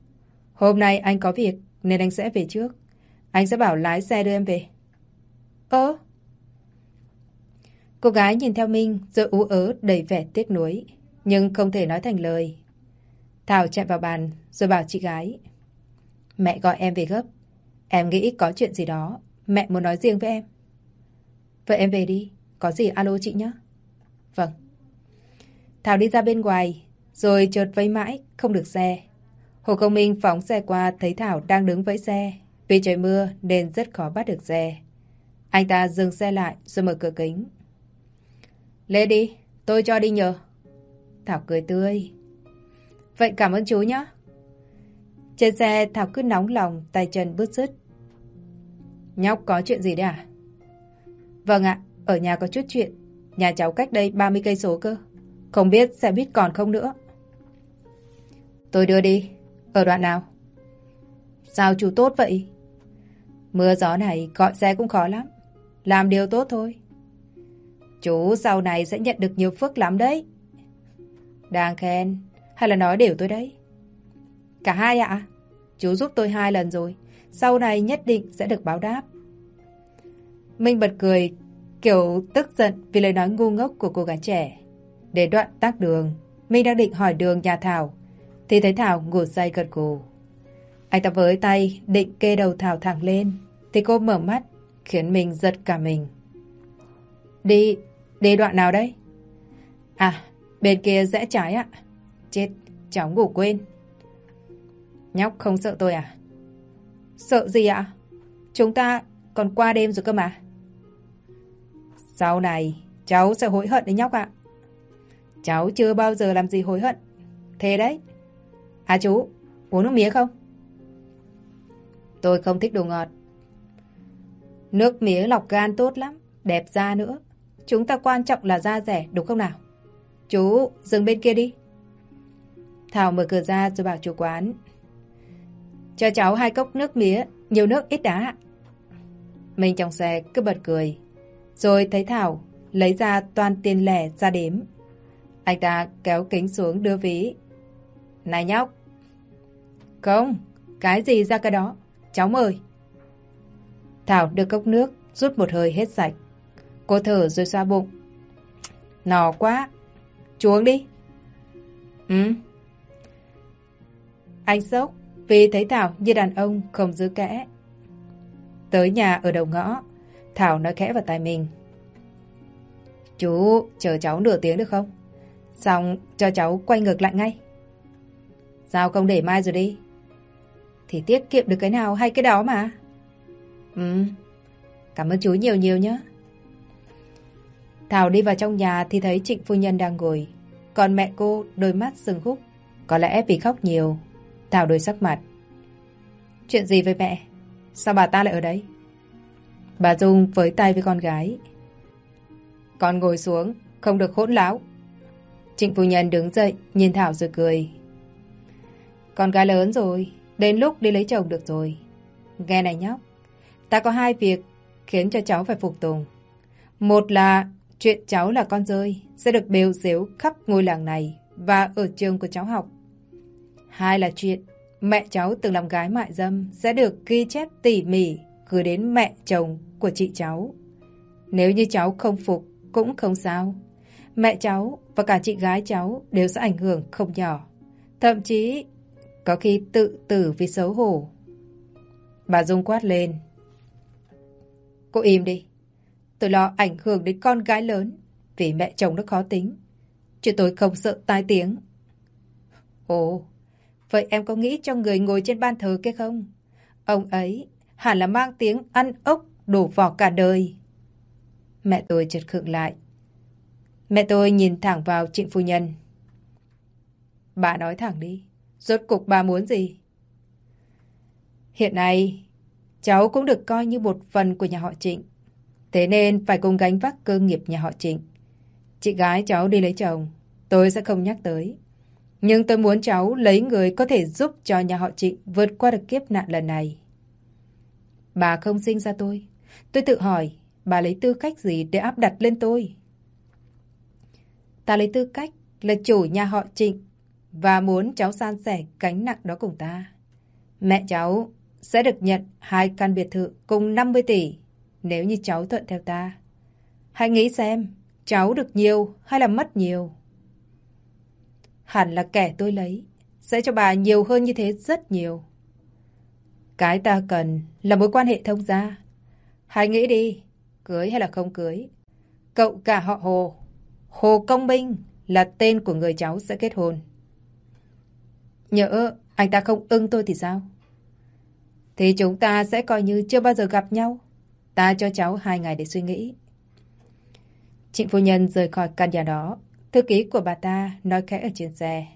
Hôm nay anh có việc nên anh sẽ về trước. Anh sẽ bảo lái xe đưa em về. Ơ? Cô gái nhìn theo Minh rồi ú ớ đầy vẻ tiếc nuối. Nhưng không thể nói thành lời. Thảo chạy vào bàn rồi bảo chị gái. Mẹ gọi em về gấp. Em nghĩ có chuyện gì đó. Mẹ muốn nói riêng với em. Vậy em về đi. Có gì alo chị nhé. Vâng. Thảo đi ra bên ngoài, rồi chợt vây mãi, không được xe. Hồ Công Minh phóng xe qua thấy Thảo đang đứng vẫy xe. Vì trời mưa nên rất khó bắt được xe. Anh ta dừng xe lại rồi mở cửa kính. Lê đi, tôi cho đi nhờ. Thảo cười tươi. Vậy cảm ơn chú nhé. Trên xe Thảo cứ nóng lòng, tay chân bứt rứt. Nhóc có chuyện gì đấy à? Vâng ạ, ở nhà có chút chuyện. Nhà cháu cách đây 30 cây số cơ. Không biết xe buýt còn không nữa. Tôi đưa đi. Ở đoạn nào? Sao chú tốt vậy? Mưa gió này gọi xe cũng khó lắm. Làm điều tốt thôi. Chú sau này sẽ nhận được nhiều phước lắm đấy. Đang khen. Hay là nói đều tôi đấy? Cả hai ạ. Chú giúp tôi hai lần rồi. Sau này nhất định sẽ được báo đáp. Minh bật cười, kiểu tức giận vì lời nói ngu ngốc của cô gái trẻ. Để đoạn tắt đường, Minh đang định hỏi đường nhà Thảo, thì thấy Thảo ngủ say gật gù. Anh ta với tay định kê đầu Thảo thẳng lên, thì cô mở mắt, khiến mình giật cả mình. Đi, đi đoạn nào đấy? À, bên kia rẽ trái ạ. Chết, cháu ngủ quên. Nhóc không sợ tôi à? Sợ gì ạ? Chúng ta còn qua đêm rồi cơ mà. Sau này, cháu sẽ hối hận đấy nhóc ạ. Cháu chưa bao giờ làm gì hối hận. Thế đấy. À chú, uống nước mía không? Tôi không thích đồ ngọt. Nước mía lọc gan tốt lắm, đẹp da nữa. Chúng ta quan trọng là da rẻ, đúng không nào? Chú, dừng bên kia đi. Thảo mở cửa ra rồi bảo chủ quán. Cho cháu hai cốc nước mía, nhiều nước ít đá. Mình trong xe cứ bật cười. Rồi thấy Thảo lấy ra toàn tiền lẻ ra đếm. Anh ta kéo kính xuống đưa ví. Này nhóc! Không, cái gì ra cái đó? Cháu mời. Thảo đưa cốc nước, rút một hơi hết sạch. Cô thở rồi xoa bụng. Nò quá. Chú uống đi. Ừ. Anh sốc vì thấy Thảo như đàn ông không giữ kẽ. Tới nhà ở đầu ngõ, Thảo nói khẽ vào tai mình. Chú chờ cháu nửa tiếng được không? Xong cho cháu quay ngược lại ngay. Sao không để mai rồi đi? Thì tiết kiệm được cái nào hay cái đó mà. Ừ, cảm ơn chú nhiều nhiều nhé. Thảo đi vào trong nhà thì thấy trịnh phu nhân đang ngồi. Còn mẹ cô đôi mắt sừng húc. Có lẽ vì khóc nhiều. Thảo đổi sắc mặt. Chuyện gì với mẹ? Sao bà ta lại ở đây? Bà Dung với tay với con gái. Con ngồi xuống, không được hỗn láo. Trịnh phu nhân đứng dậy, nhìn Thảo rồi cười. Con gái lớn rồi, đến lúc đi lấy chồng được rồi. Nghe này nhóc, ta có hai việc khiến cho cháu phải phục tùng. Một là chuyện cháu là con rơi, sẽ được bêu xếu khắp ngôi làng này và ở trường của cháu học. Hai là chuyện mẹ cháu từng làm gái mại dâm sẽ được ghi chép tỉ mỉ gửi đến mẹ chồng của chị cháu. Nếu như cháu không phục cũng không sao. Mẹ cháu và cả chị gái cháu đều sẽ ảnh hưởng không nhỏ. Thậm chí có khi tự tử vì xấu hổ. Bà Dung quát lên. Cô im đi. Tôi lo ảnh hưởng đến con gái lớn vì mẹ chồng nó khó tính. Chứ tôi không sợ tai tiếng. Ồ, vậy em có nghĩ cho người ngồi trên ban thờ kia không? Ông ấy hẳn là mang tiếng ăn ốc đổ vỏ cả đời. Mẹ tôi chợt khựng lại. Mẹ tôi nhìn thẳng vào trịnh phu nhân. Bà nói thẳng đi. Rốt cục bà muốn gì? Hiện nay, cháu cũng được coi như một phần của nhà họ trịnh. Thế nên phải cùng gánh vác cơ nghiệp nhà họ trịnh. Chị gái cháu đi lấy chồng, tôi sẽ không nhắc tới. Nhưng tôi muốn cháu lấy người có thể giúp cho nhà họ trịnh vượt qua được kiếp nạn lần này. Bà không sinh ra tôi. Tôi tự hỏi, bà lấy tư cách gì để áp đặt lên tôi? Ta lấy tư cách là chủ nhà họ trịnh và muốn cháu san sẻ gánh nặng đó cùng ta. Mẹ cháu sẽ được nhận hai căn biệt thự cùng 50 tỷ nếu như cháu thuận theo ta. Hãy nghĩ xem, cháu được nhiều hay là mất nhiều? Hẳn là kẻ tôi lấy, sẽ cho bà nhiều hơn như thế rất nhiều. Cái ta cần là mối quan hệ thông gia. Hãy nghĩ đi, cưới hay là không cưới. Cậu cả họ Hồ, Hồ Công Minh là tên của người cháu sẽ kết hôn. Nhỡ anh ta không ưng tôi thì sao? Thì chúng ta sẽ coi như chưa bao giờ gặp nhau. Ta cho cháu hai ngày để suy nghĩ. Trịnh phu nhân rời khỏi căn nhà đó. Thư ký của bà ta nói khẽ ở trên xe.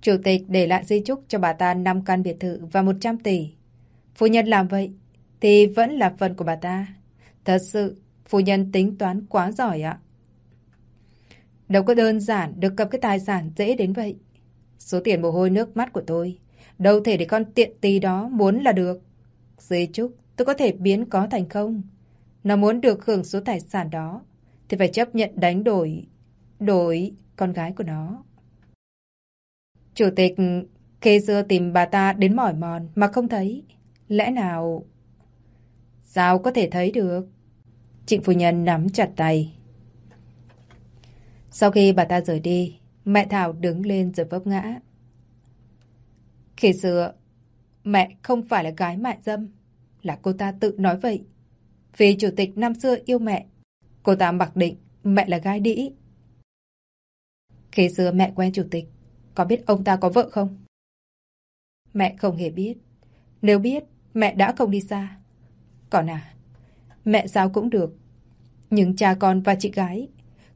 Chủ tịch để lại di chúc cho bà ta 5 căn biệt thự và 100 tỷ. Phu nhân làm vậy thì vẫn là phần của bà ta. Thật sự, phu nhân tính toán quá giỏi ạ. Đâu có đơn giản được cập cái tài sản dễ đến vậy. Số tiền mồ hôi nước mắt của tôi, đâu thể để con tiện tì đó muốn là được. Di chúc, tôi có thể biến có thành không. Nó muốn được hưởng số tài sản đó, thì phải chấp nhận đánh đổi, đổi con gái của nó. Chủ tịch khi xưa tìm bà ta đến mỏi mòn mà không thấy. Lẽ nào... Sao có thể thấy được? Trịnh phu nhân nắm chặt tay. Sau khi bà ta rời đi, mẹ Thảo đứng lên rồi vấp ngã. Khi xưa, mẹ không phải là gái mại dâm, là cô ta tự nói vậy. Vì chủ tịch năm xưa yêu mẹ, cô ta mặc định mẹ là gái đĩ. Khi xưa mẹ quen chủ tịch, có biết ông ta có vợ không? Mẹ không hề biết. Nếu biết, mẹ đã không đi xa. Còn à, mẹ sao cũng được. Nhưng cha con và chị gái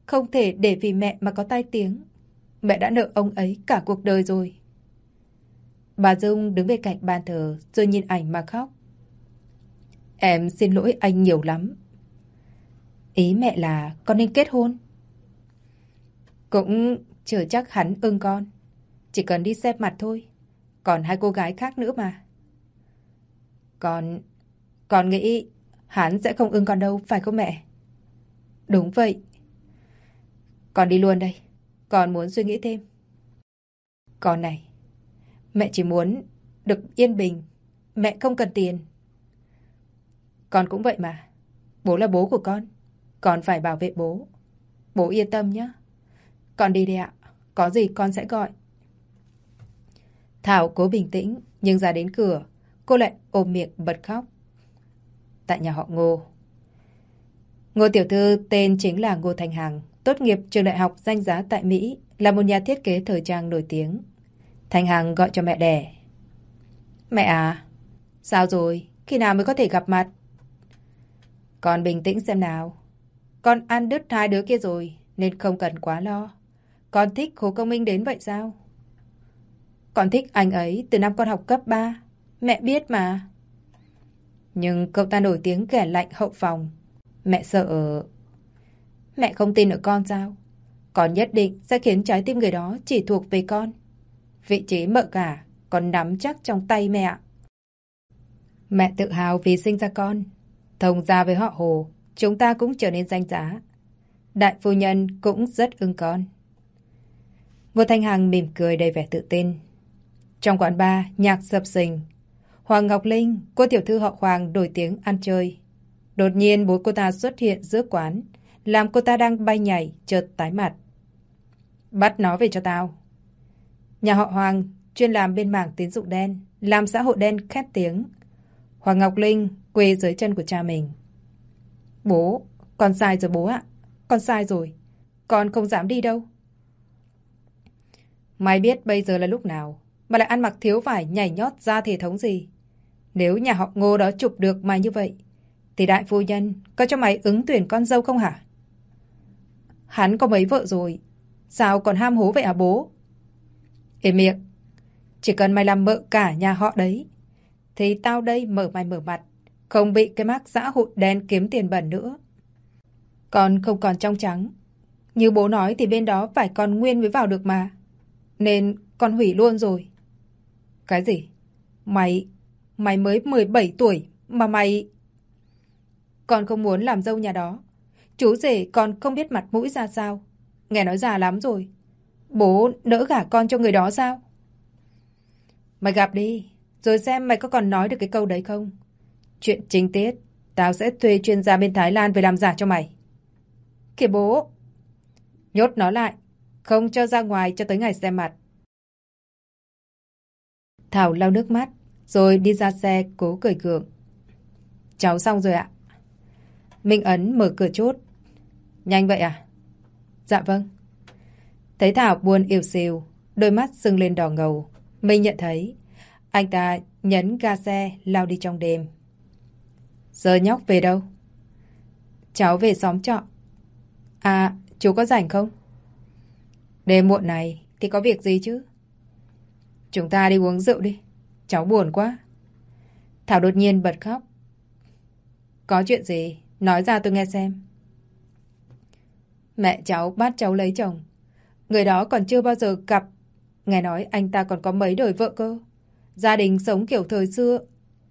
không thể để vì mẹ mà có tai tiếng. Mẹ đã nợ ông ấy cả cuộc đời rồi. Bà Dung đứng bên cạnh bàn thờ rồi nhìn ảnh mà khóc. Em xin lỗi anh nhiều lắm. Ý mẹ là con nên kết hôn. Cũng chưa chắc hắn ưng con. Chỉ cần đi xem mặt thôi. Còn hai cô gái khác nữa mà. Con... Con nghĩ hắn sẽ không ưng con đâu, phải không mẹ? Đúng vậy. Con đi luôn đây. Con muốn suy nghĩ thêm. Con này, mẹ chỉ muốn được yên bình. Mẹ không cần tiền. Con cũng vậy mà. Bố là bố của con. Con phải bảo vệ bố. Bố yên tâm nhé. Con đi đi ạ. Có gì con sẽ gọi. Thảo cố bình tĩnh, nhưng ra đến cửa, cô lại ôm miệng bật khóc. Tại nhà họ Ngô. Ngô Tiểu Thư tên chính là Ngô Thành Hằng, tốt nghiệp trường đại học danh giá tại Mỹ, là một nhà thiết kế thời trang nổi tiếng. Thành Hằng gọi cho mẹ đẻ. Mẹ à, sao rồi? Khi nào mới có thể gặp mặt? Con bình tĩnh xem nào. Con ăn đứt hai đứa kia rồi, nên không cần quá lo. Con thích Hồ Công Minh đến vậy sao? Con thích anh ấy từ năm con học cấp 3. Mẹ biết mà. Nhưng cậu ta nổi tiếng kẻ lạnh hậu phòng. Mẹ sợ... Mẹ không tin ở con sao? Con nhất định sẽ khiến trái tim người đó chỉ thuộc về con. Vị trí mợ cả con nắm chắc trong tay mẹ. Mẹ tự hào vì sinh ra con. Thông gia với họ Hồ, chúng ta cũng trở nên danh giá. Đại phu nhân cũng rất ưng con. Ngô Thanh Hằng mỉm cười đầy vẻ tự tin. Trong quán bar, nhạc sập sình. Hoàng Ngọc Linh, cô tiểu thư họ Hoàng nổi tiếng ăn chơi. Đột nhiên bố cô ta xuất hiện giữa quán, làm cô ta đang bay nhảy, chợt tái mặt. Bắt nó về cho tao. Nhà họ Hoàng chuyên làm bên mảng tín dụng đen, làm xã hội đen khét tiếng. Hoàng Ngọc Linh quê dưới chân của cha mình. Bố, con sai rồi bố ạ. Con sai rồi. Con không dám đi đâu. Mày biết bây giờ là lúc nào mà lại ăn mặc thiếu vải nhảy nhót ra thể thống gì. Nếu nhà họ ngô đó chụp được mày như vậy thì đại phu nhân có cho mày ứng tuyển con dâu không hả? Hắn có mấy vợ rồi Sao còn ham hố vậy à bố? Im miệng Chỉ cần mày làm mợ cả nhà họ đấy Thì tao đây mở mày mở mặt không bị cái mác xã hội đen kiếm tiền bẩn nữa. Con không còn trong trắng. Như bố nói thì bên đó phải còn nguyên mới vào được mà. Nên con hủy luôn rồi. Cái gì? Mày... Mày mới 17 tuổi Mà mày... Con không muốn làm dâu nhà đó. Chú rể con không biết mặt mũi ra sao. Nghe nói già lắm rồi. Bố nỡ gả con cho người đó sao? Mày gặp đi, Rồi xem mày có còn nói được cái câu đấy không? Chuyện chính tiết. Tao sẽ thuê chuyên gia bên Thái Lan về làm giả cho mày. Kìa bố. Nhốt nó lại. Không cho ra ngoài cho tới ngày xem mặt. Thảo lau nước mắt Rồi đi ra xe cố cười gượng. Cháu xong rồi ạ. Minh Ấn mở cửa chốt. Nhanh vậy à? Dạ vâng. Thấy Thảo buồn yêu xìu, đôi mắt sưng lên đỏ ngầu. Minh nhận thấy, anh ta nhấn ga xe lao đi trong đêm. Giờ nhóc về đâu? Cháu về xóm trọ. À, chú có rảnh không? Đêm muộn này thì có việc gì chứ? Chúng ta đi uống rượu đi. Cháu buồn quá. Thảo đột nhiên bật khóc. Có chuyện gì? Nói ra tôi nghe xem. Mẹ cháu bắt cháu lấy chồng. Người đó còn chưa bao giờ gặp. Nghe nói anh ta còn có mấy đời vợ cơ. Gia đình sống kiểu thời xưa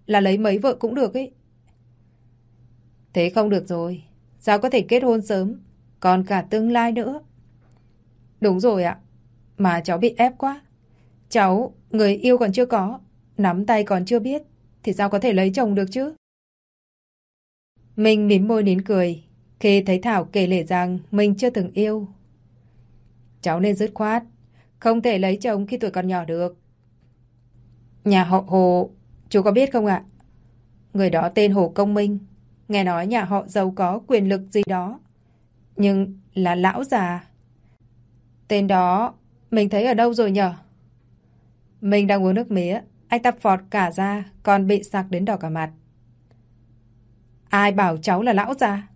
là lấy mấy vợ cũng được ấy. Thế không được rồi. Sao có thể kết hôn sớm? Còn cả tương lai nữa. Đúng rồi ạ. Mà cháu bị ép quá. Cháu, người yêu còn chưa có. Nắm tay còn chưa biết. Thì sao có thể lấy chồng được chứ? Mình mím môi nín cười. Khi thấy Thảo kể lể rằng mình chưa từng yêu. Cháu nên dứt khoát. Không thể lấy chồng khi tuổi còn nhỏ được. Nhà họ Hồ, chú có biết không ạ? Người đó tên Hồ Công Minh. Nghe nói nhà họ giàu có quyền lực gì đó. Nhưng là lão già. Tên đó mình thấy ở đâu rồi nhở? Mình đang uống nước mía. Anh ta phọt cả ra, còn bị sặc đến đỏ cả mặt. Ai bảo cháu là lão già?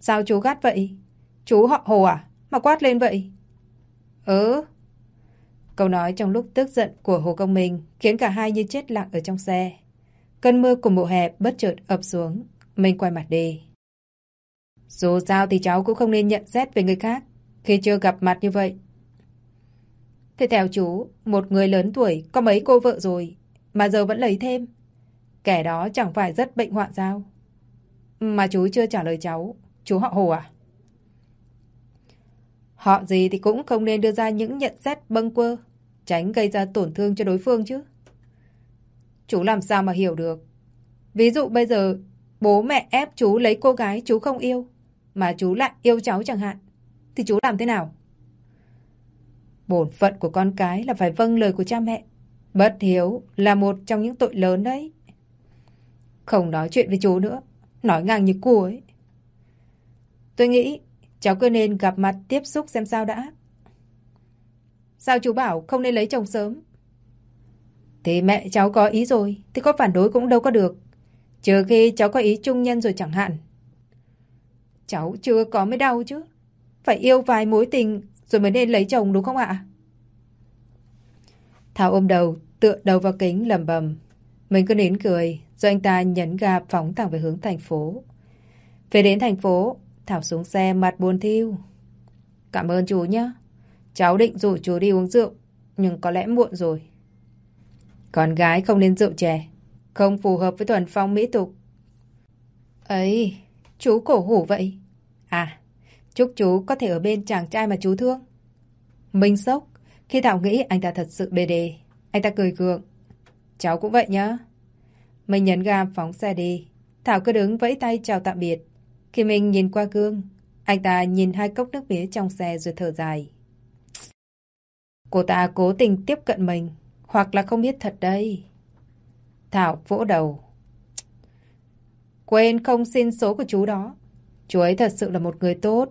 Sao chú gắt vậy? Chú họ Hồ à? Mà quát lên vậy? Ừ. Câu nói trong lúc tức giận của Hồ Công Minh khiến cả hai như chết lặng ở trong xe. Cơn mưa của mùa hè bất chợt ập xuống. mình quay mặt đi. Dù sao thì cháu cũng không nên nhận xét về người khác khi chưa gặp mặt như vậy. Thế theo chú, một người lớn tuổi có mấy cô vợ rồi mà giờ vẫn lấy thêm. Kẻ đó chẳng phải rất bệnh hoạn sao? Mà chú chưa trả lời cháu. Chú họ Hồ à? Họ gì thì cũng không nên đưa ra những nhận xét bâng quơ, tránh gây ra tổn thương cho đối phương chứ. Chú làm sao mà hiểu được. Ví dụ bây giờ bố mẹ ép chú lấy cô gái chú không yêu, mà chú lại yêu cháu chẳng hạn, thì chú làm thế nào? Bổn phận của con cái là phải vâng lời của cha mẹ. Bất hiếu là một trong những tội lớn đấy. Không nói chuyện với chú nữa, nói ngang như cua ấy. Tôi nghĩ cháu cứ nên gặp mặt tiếp xúc xem sao đã. Sao chú bảo không nên lấy chồng sớm? Thì mẹ cháu có ý rồi, thì có phản đối cũng đâu có được. Trừ khi cháu có ý trung nhân rồi chẳng hạn. Cháu chưa có mới đau chứ. Phải yêu vài mối tình rồi mới nên lấy chồng đúng không ạ? Thảo ôm đầu, tựa đầu vào kính lầm bầm. Mình cứ nín cười, rồi anh ta nhấn ga phóng thẳng về hướng thành phố. Về đến thành phố, Thảo xuống xe mặt buồn thiêu. Cảm ơn chú nhé. Cháu định rủ chú đi uống rượu, nhưng có lẽ muộn rồi. Con gái không nên rượu chè, không phù hợp với thuần phong mỹ tục. Ấy, chú cổ hủ vậy. À, chúc chú có thể ở bên chàng trai mà chú thương. Minh sốc, khi Thảo nghĩ anh ta thật sự bề đề, anh ta cười gượng. Cháu cũng vậy nhá. Mình nhấn ga phóng xe đi. Thảo cứ đứng vẫy tay chào tạm biệt. Khi mình nhìn qua gương, anh ta nhìn hai cốc nước mía trong xe rồi thở dài. Cô ta cố tình tiếp cận mình, hoặc là không biết thật đây. Thảo vỗ đầu. Quên không xin số của chú đó. Chú ấy thật sự là một người tốt.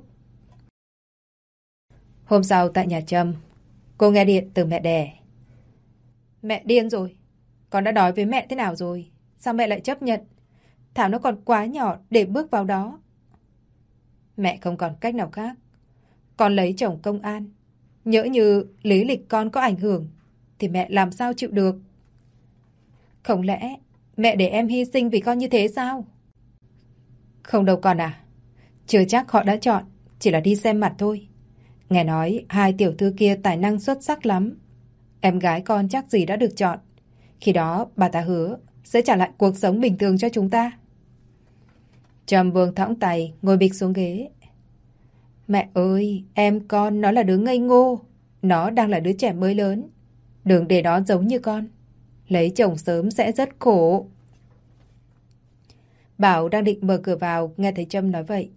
Hôm sau tại nhà Trâm, cô nghe điện từ mẹ đẻ. Mẹ điên rồi. Con đã nói với mẹ thế nào rồi? Sao mẹ lại chấp nhận? Thảo nó còn quá nhỏ để bước vào đó. Mẹ không còn cách nào khác. Con lấy chồng công an. Nhỡ như lý lịch con có ảnh hưởng, thì mẹ làm sao chịu được? Không lẽ mẹ để em hy sinh vì con như thế sao? Không đâu con à. Chưa chắc họ đã chọn, chỉ là đi xem mặt thôi. Nghe nói hai tiểu thư kia tài năng xuất sắc lắm. Em gái con chắc gì đã được chọn. Khi đó bà ta hứa sẽ trả lại cuộc sống bình thường cho chúng ta. Trầm vương thõng tay, ngồi bịch xuống ghế. Mẹ ơi, em con nó là đứa ngây ngô. Nó đang là đứa trẻ mới lớn. Đừng để nó giống như con. Lấy chồng sớm sẽ rất khổ. Bảo đang định mở cửa vào, nghe thấy Trâm nói vậy.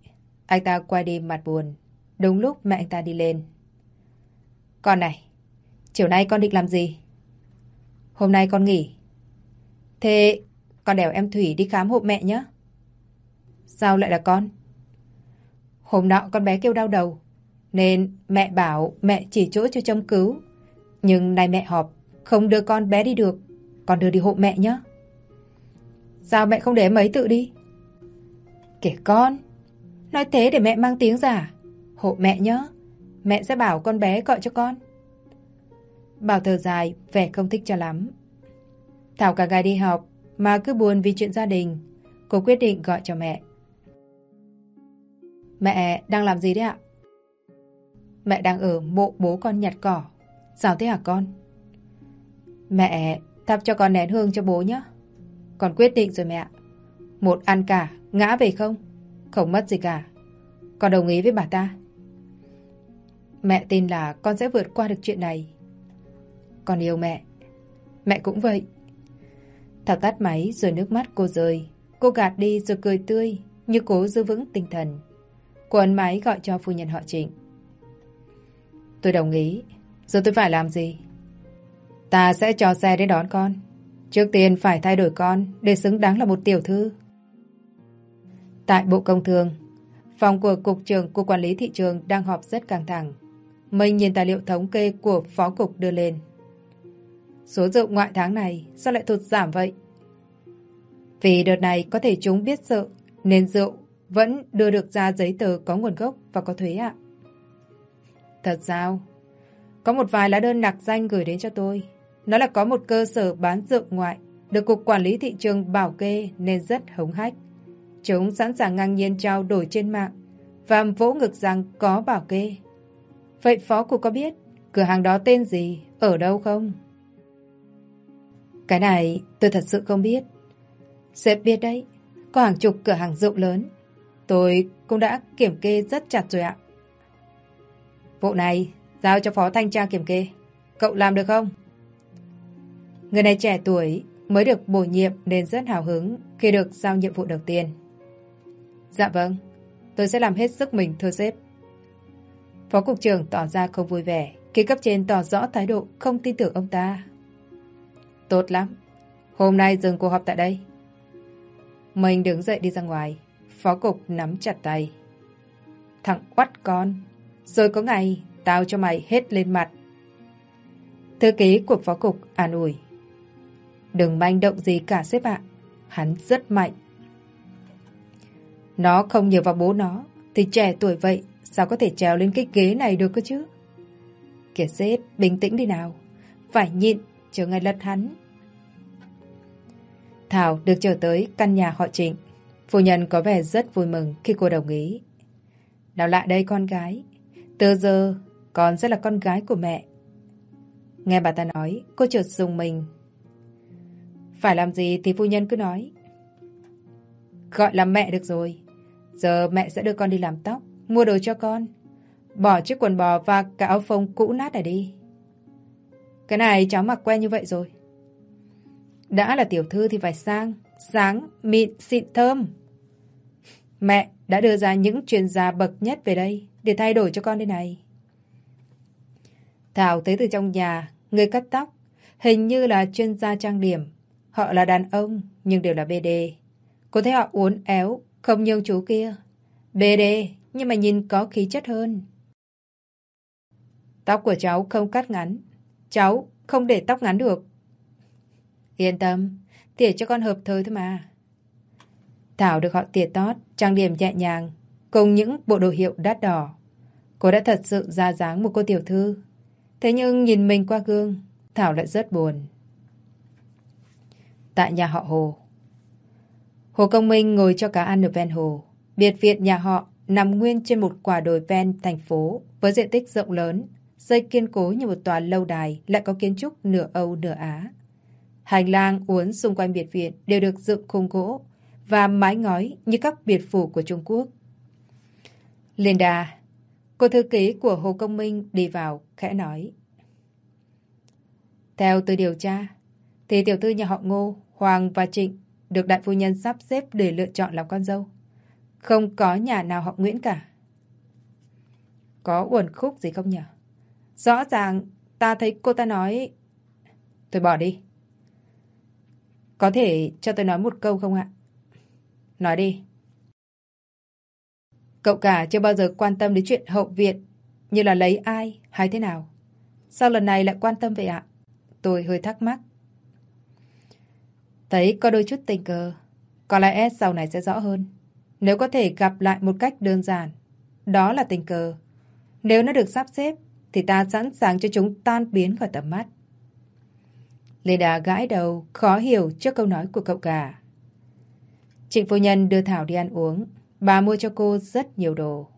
Anh ta quay đi mặt buồn. Đúng lúc mẹ anh ta đi lên. Con này, chiều nay con định làm gì? Hôm nay con nghỉ. Thế con đèo em Thủy đi khám hộ mẹ nhé. Sao lại là con? Hôm nọ con bé kêu đau đầu. Nên mẹ bảo mẹ chỉ chỗ cho Trâm cứu. Nhưng nay mẹ họp, không đưa con bé đi được. Con đưa đi hộ mẹ nhé. Sao mẹ không để em ấy tự đi? Kể con. Nói thế để mẹ mang tiếng giả. À? Hộ mẹ nhé. Mẹ sẽ bảo con bé gọi cho con. Bảo thở dài, vẻ không thích cho lắm. Thảo cả ngày đi học, mà cứ buồn vì chuyện gia đình. Cô quyết định gọi cho mẹ. Mẹ đang làm gì đấy ạ? Mẹ đang ở mộ bố con nhặt cỏ. Sao thế hả con? Mẹ thắp cho con nén hương cho bố nhé. Con quyết định rồi mẹ. Một ăn cả, ngã về không? Không mất gì cả. Con đồng ý với bà ta. Mẹ tin là con sẽ vượt qua được chuyện này. Con yêu mẹ. Mẹ cũng vậy. Thảo tắt máy rồi nước mắt cô rơi. Cô gạt đi rồi cười tươi, như cố giữ vững tinh thần. Cô ấn máy gọi cho phu nhân họ trịnh. Tôi đồng ý. Giờ tôi phải làm gì? Ta sẽ cho xe đến đón con. Trước tiên phải thay đổi con để xứng đáng là một tiểu thư. Tại Bộ Công Thương, phòng của Cục trưởng Cục Quản lý Thị trường đang họp rất căng thẳng. Mình nhìn tài liệu thống kê của Phó Cục đưa lên. Số rượu ngoại tháng này sao lại thụt giảm vậy? Vì đợt này có thể chúng biết sợ nên rượu vẫn đưa được ra giấy tờ có nguồn gốc và có thuế ạ. Thật sao? Có một vài lá đơn nặc danh gửi đến cho tôi. Nó là có một cơ sở bán rượu ngoại được Cục Quản lý Thị trường bảo kê nên rất hống hách. Chúng sẵn sàng ngang nhiên trao đổi trên mạng và vỗ ngực rằng có bảo kê. Vậy Phó Cục có biết cửa hàng đó tên gì, ở đâu không? Cái này tôi thật sự không biết. Sếp biết đấy, có hàng chục cửa hàng rượu lớn. Tôi cũng đã kiểm kê rất chặt rồi ạ. Vụ này giao cho Phó Thanh tra kiểm kê. Cậu làm được không? Người này trẻ tuổi, mới được bổ nhiệm nên rất hào hứng khi được giao nhiệm vụ đầu tiên. Dạ vâng, tôi sẽ làm hết sức mình thưa sếp. Phó cục trưởng tỏ ra không vui vẻ khi cấp trên tỏ rõ thái độ không tin tưởng ông ta. Tốt lắm, hôm nay dừng cuộc họp tại đây. Mình đứng dậy đi ra ngoài, phó cục nắm chặt tay. Thằng quắt con, rồi có ngày tao cho mày hết lên mặt. Thư ký của phó cục an ủi. Đừng manh động gì cả sếp ạ. Hắn rất mạnh. Nó không nhờ vào bố nó, thì trẻ tuổi vậy, sao có thể trèo lên cái ghế này được cơ chứ? Kiệt sếp, bình tĩnh đi nào. Phải nhịn, chờ ngày lật hắn. Thảo được trở tới căn nhà họ Trịnh. Phu nhân có vẻ rất vui mừng khi cô đồng ý. Nào lại đây con gái. Từ giờ, con sẽ là con gái của mẹ. Nghe bà ta nói, cô chợt dùng mình phải làm gì thì phu nhân cứ nói. Gọi là mẹ được rồi. Giờ mẹ sẽ đưa con đi làm tóc, mua đồ cho con. Bỏ chiếc quần bò và cả áo phông cũ nát này đi. Cái này cháu mặc quen như vậy rồi. Đã là tiểu thư thì phải sang, sáng, mịn, xịn thơm. Mẹ đã đưa ra những chuyên gia bậc nhất về đây để thay đổi cho con đây này. Thảo tới từ trong nhà, người cắt tóc, hình như là chuyên gia trang điểm, Họ là đàn ông, nhưng đều là BD. Cô thấy họ uốn éo, không như chú kia. bd nhưng mà nhìn có khí chất hơn. Tóc của cháu không cắt ngắn. Cháu không để tóc ngắn được. Yên tâm, tỉa cho con hợp thời thôi mà. Thảo được họ tỉa tót, trang điểm nhẹ nhàng, cùng những bộ đồ hiệu đắt đỏ. Cô đã thật sự ra dáng một cô tiểu thư. Thế nhưng nhìn mình qua gương, Thảo lại rất buồn. Tại nhà họ Hồ Hồ Công Minh ngồi cho cá ăn ở ven hồ. Biệt viện nhà họ nằm nguyên trên một quả đồi ven thành phố với diện tích rộng lớn, xây kiên cố như một tòa lâu đài lại có kiến trúc nửa Âu nửa Á. Hành lang uốn xung quanh biệt viện đều được dựng khung gỗ và mái ngói như các biệt phủ của Trung Quốc. Linda cô thư ký của Hồ Công Minh đi vào, khẽ nói. Theo tôi điều tra, thì tiểu thư nhà họ Ngô, Hoàng và Trịnh được đại phu nhân sắp xếp để lựa chọn làm con dâu. Không có nhà nào họ Nguyễn cả. Có uẩn khúc gì không nhỉ? Rõ ràng ta thấy cô ta nói... Tôi bỏ đi. Có thể cho tôi nói một câu không ạ? Nói đi. Cậu cả chưa bao giờ quan tâm đến chuyện hậu viện như là lấy ai hay thế nào. Sao lần này lại quan tâm vậy ạ? Tôi hơi thắc mắc. Thấy có đôi chút tình cờ. Có lẽ sau này sẽ rõ hơn. Nếu có thể gặp lại một cách đơn giản, đó là tình cờ. Nếu nó được sắp xếp, thì ta sẵn sàng cho chúng tan biến khỏi tầm mắt. Lê Đà gãi đầu, khó hiểu trước câu nói của cậu cả. Trịnh phu nhân đưa Thảo đi ăn uống. Bà mua cho cô rất nhiều đồ.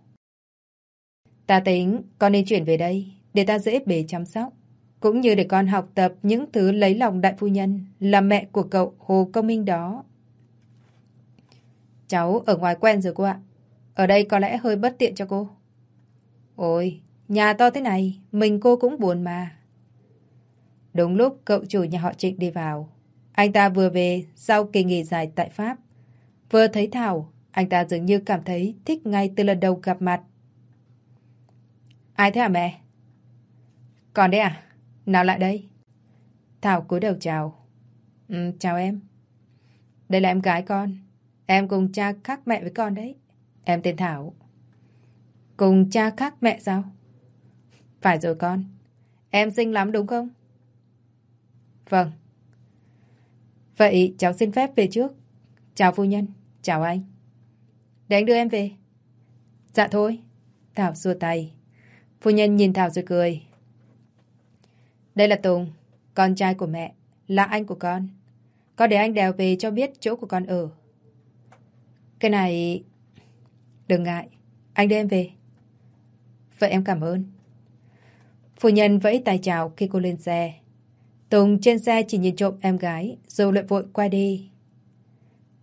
Ta tính con nên chuyển về đây, để ta dễ bề chăm sóc. Cũng như để con học tập những thứ lấy lòng đại phu nhân là mẹ của cậu Hồ Công Minh đó. Cháu ở ngoài quen rồi cô ạ. Ở đây có lẽ hơi bất tiện cho cô. Ôi, nhà to thế này, mình cô cũng buồn mà. Đúng lúc cậu chủ nhà họ Trịnh đi vào. Anh ta vừa về sau kỳ nghỉ dài tại Pháp. Vừa thấy Thảo, anh ta dường như cảm thấy thích ngay từ lần đầu gặp mặt. Ai thế hả mẹ? Còn đấy à? Nào lại đây. Thảo cúi đầu chào. Ừ, chào em. Đây là em gái con. Em cùng cha khác mẹ với con đấy. Em tên Thảo. Cùng cha khác mẹ sao? Phải rồi con. Em xinh lắm đúng không? Vâng. Vậy cháu xin phép về trước. Chào phu nhân. Chào anh. Để anh đưa em về. Dạ thôi. Thảo xua tay. Phu nhân nhìn Thảo rồi cười. Đây là Tùng, con trai của mẹ, là anh của con. Con để anh đèo về cho biết chỗ của con ở. Cái này... Đừng ngại, anh đưa em về. Vậy em cảm ơn. Phu nhân vẫy tay chào khi cô lên xe. Tùng trên xe chỉ nhìn trộm em gái, rồi lại vội quay đi.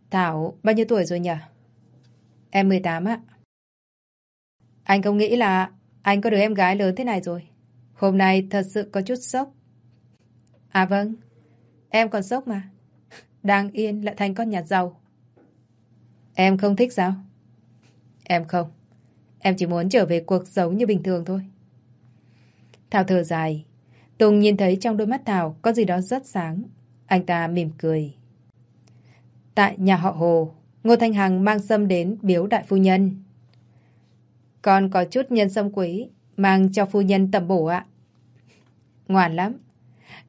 Thảo, bao nhiêu tuổi rồi nhỉ? Em 18 ạ. Anh không nghĩ là anh có đứa em gái lớn thế này rồi. Hôm nay thật sự có chút sốc. À vâng, em còn sốc mà. Đang yên lại thành con nhà giàu. Em không thích sao? Em không. Em chỉ muốn trở về cuộc sống như bình thường thôi. Thảo thở dài. Tùng nhìn thấy trong đôi mắt Thảo có gì đó rất sáng. Anh ta mỉm cười. Tại nhà họ Hồ, Ngô Thanh Hằng mang sâm đến biếu đại phu nhân. Con có chút nhân sâm quý, mang cho phu nhân tẩm bổ ạ. Ngoan lắm.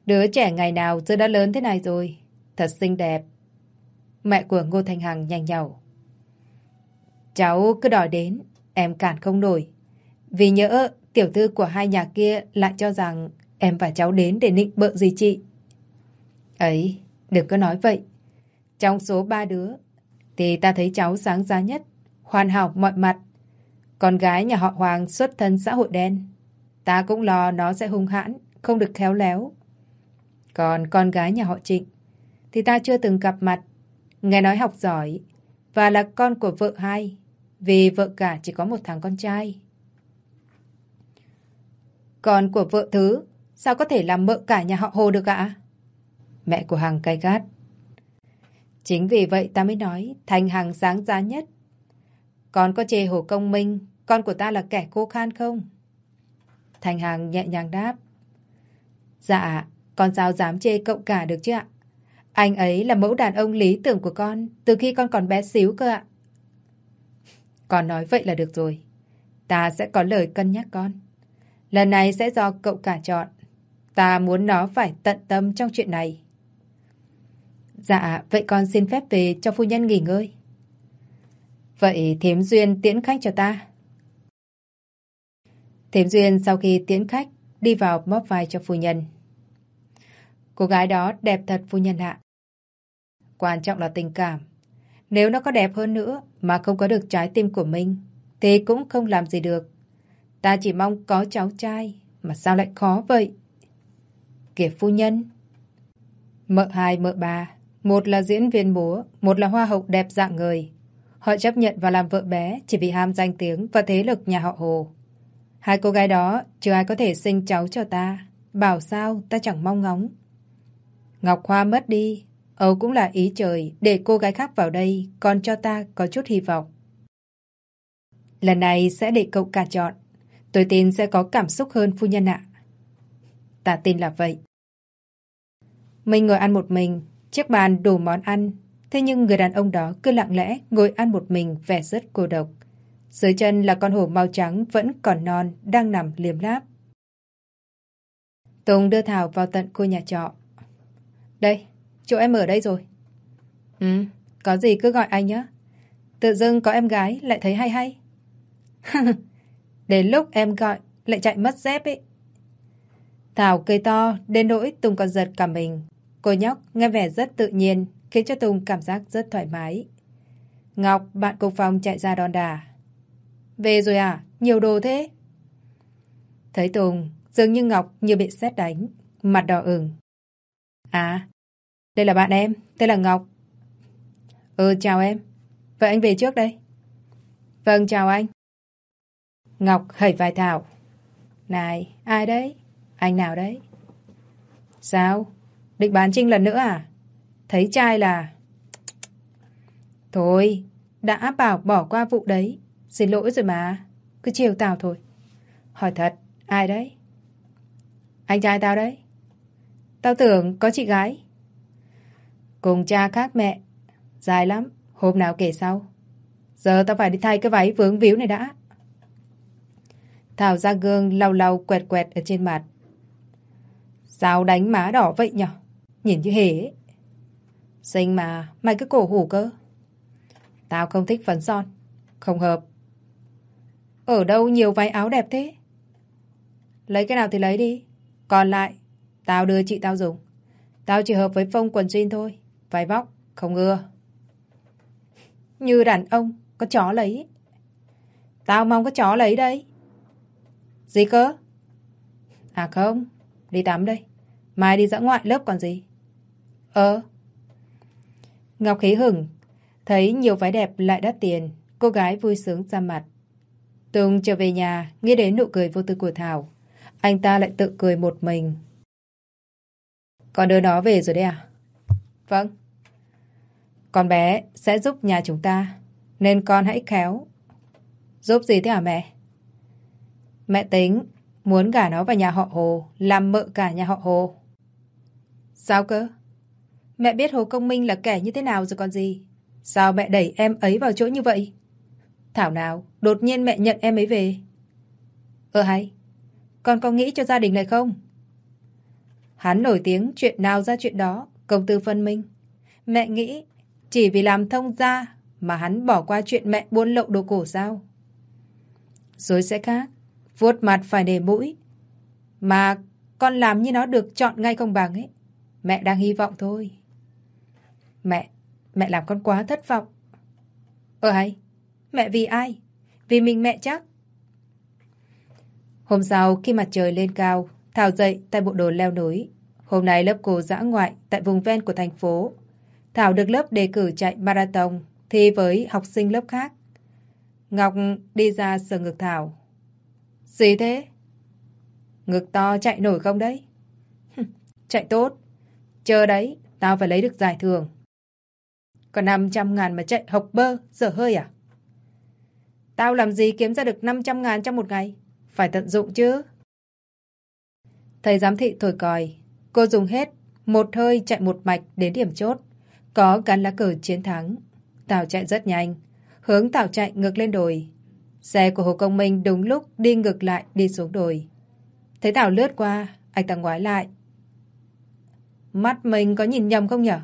Đứa trẻ ngày nào giờ đã lớn thế này rồi. Thật xinh đẹp. Mẹ của Ngô Thanh Hằng nhanh nhẩu. Cháu cứ đòi đến, em cản không nổi. Vì nhỡ tiểu thư của hai nhà kia lại cho rằng em và cháu đến để nịnh bợ gì chị. Ấy, đừng có nói vậy. Trong số ba đứa, thì ta thấy cháu sáng giá nhất, hoàn hảo mọi mặt. Con gái nhà họ Hoàng xuất thân xã hội đen. Ta cũng lo nó sẽ hung hãn, không được khéo léo. Còn con gái nhà họ Trịnh, thì ta chưa từng gặp mặt. Nghe nói học giỏi, và là con của vợ hai, vì vợ cả chỉ có một thằng con trai. Con của vợ thứ, sao có thể làm mợ cả nhà họ Hồ được ạ? Mẹ của Hằng cay gắt. Chính vì vậy ta mới nói Thành Hằng sáng giá nhất. Con có chê Hồ Công Minh, con của ta là kẻ khô khan không? Thành Hằng nhẹ nhàng đáp. Dạ, con sao dám chê cậu cả được chứ ạ? Anh ấy là mẫu đàn ông lý tưởng của con từ khi con còn bé xíu cơ ạ. Con nói vậy là được rồi. Ta sẽ có lời cân nhắc con. Lần này sẽ do cậu cả chọn. Ta muốn nó phải tận tâm trong chuyện này. Dạ, vậy con xin phép về cho phu nhân nghỉ ngơi. Vậy Thiếm Duyên tiễn khách cho ta. Thiếm Duyên sau khi tiễn khách đi vào móp vai cho phu nhân. Cô gái đó đẹp thật phu nhân ạ. Quan trọng là tình cảm. Nếu nó có đẹp hơn nữa mà không có được trái tim của mình thì cũng không làm gì được. Ta chỉ mong có cháu trai mà sao lại khó vậy? Kìa phu nhân. Mợ hai mợ ba một là diễn viên múa, một là hoa hậu đẹp dạng người. Họ chấp nhận và làm vợ bé chỉ vì ham danh tiếng và thế lực nhà họ Hồ. Hai cô gái đó chưa ai có thể sinh cháu cho ta. Bảo sao ta chẳng mong ngóng. Ngọc Hoa mất đi. Âu cũng là ý trời để cô gái khác vào đây còn cho ta có chút hy vọng. Lần này sẽ để cậu cả chọn. Tôi tin sẽ có cảm xúc hơn phu nhân ạ. Ta tin là vậy. Mình ngồi ăn một mình, chiếc bàn đủ món ăn. Thế nhưng người đàn ông đó cứ lặng lẽ ngồi ăn một mình vẻ rất cô độc. Dưới chân là con hổ màu trắng vẫn còn non, đang nằm liềm láp. Tùng đưa Thảo vào tận khu nhà trọ. Đây, chỗ em ở đây rồi. Ừ, có gì cứ gọi anh nhé. Tự dưng có em gái lại thấy hay hay. Đến lúc em gọi lại chạy mất dép ấy. Thảo cười to, đến nỗi Tùng còn giật cả mình. Cô nhóc nghe vẻ rất tự nhiên, khiến cho Tùng cảm giác rất thoải mái. Ngọc, bạn cùng phòng chạy ra đòn đà. Về rồi à? Nhiều đồ thế? Thấy Tùng, dường như Ngọc như bị xét đánh, mặt đỏ ửng. À, đây là bạn em, tên là Ngọc. Ừ, chào em. Vậy anh về trước đây. Vâng, chào anh. Ngọc hẩy vai Thảo. Này, ai đấy? Anh nào đấy? Sao? Định bán Trinh lần nữa à? Thấy trai là... Thôi, đã bảo bỏ qua vụ đấy. Xin lỗi rồi mà. Cứ chiều tao thôi. Hỏi thật, ai đấy? Anh trai tao đấy. Tao tưởng có chị gái. Cùng cha khác mẹ. Dài lắm, hôm nào kể sau. Giờ tao phải đi thay cái váy vướng víu này đã. Thảo ra gương lau lau quẹt quẹt ở trên mặt. Sao đánh má đỏ vậy nhở? Nhìn như hề ấy. Xinh mà, mày cứ cổ hủ cơ. Tao không thích phấn son. Không hợp. Ở đâu nhiều váy áo đẹp thế? Lấy cái nào thì lấy đi. Còn lại, tao đưa chị tao dùng. Tao chỉ hợp với phông quần jean thôi. Váy vóc, không ưa. Như đàn ông, có chó lấy. Tao mong có chó lấy đây. Gì cơ? À không, đi tắm đây. Mai đi dã ngoại lớp còn gì? Ờ. Ngọc khí hửng, thấy nhiều váy đẹp lại đắt tiền, cô gái vui sướng ra mặt. Tùng trở về nhà, nghĩ đến nụ cười vô tư của Thảo. Anh ta lại tự cười một mình. Con đưa nó về rồi đấy à? Vâng. Con bé sẽ giúp nhà chúng ta, nên con hãy khéo. Giúp gì thế hả mẹ? Mẹ tính muốn gả nó vào nhà họ Hồ, làm mợ cả nhà họ Hồ. Sao cơ? Mẹ biết Hồ Công Minh là kẻ như thế nào rồi còn gì? Sao mẹ đẩy em ấy vào chỗ như vậy? Thảo nào, đột nhiên mẹ nhận em ấy về. Ờ hay, con có nghĩ cho gia đình này không? Hắn nổi tiếng chuyện nào ra chuyện đó, công tư phân minh. Mẹ nghĩ chỉ vì làm thông gia mà hắn bỏ qua chuyện mẹ buôn lậu đồ cổ sao? Rồi sẽ khác, vuốt mặt phải để mũi. Mà con làm như nó được chọn ngay công bằng ấy. Mẹ đang hy vọng thôi. Mẹ, mẹ làm con quá thất vọng. Ờ hay, mẹ vì ai? Vì mình mẹ chắc. Hôm sau khi mặt trời lên cao, Thảo dậy tại bộ đồ leo núi. Hôm nay lớp cô dã ngoại tại vùng ven của thành phố. Thảo được lớp đề cử chạy marathon thi với học sinh lớp khác. Ngọc đi ra sờ ngực Thảo. Gì thế? Ngực to chạy nổi không đấy? chạy tốt. Chờ đấy, tao phải lấy được giải thưởng. Còn 500 ngàn mà chạy học bơ, dở hơi à? Tao làm gì kiếm ra được 500 ngàn trong một ngày? Phải tận dụng chứ. Thầy giám thị thổi còi. Cô dùng hết một hơi chạy một mạch đến điểm chốt. Có gắn lá cờ chiến thắng. Tào chạy rất nhanh. Hướng Tào chạy ngược lên đồi. Xe của Hồ Công Minh đúng lúc đi ngược lại đi xuống đồi. Thấy Tào lướt qua, anh ta ngoái lại. Mắt mình có nhìn nhầm không nhở?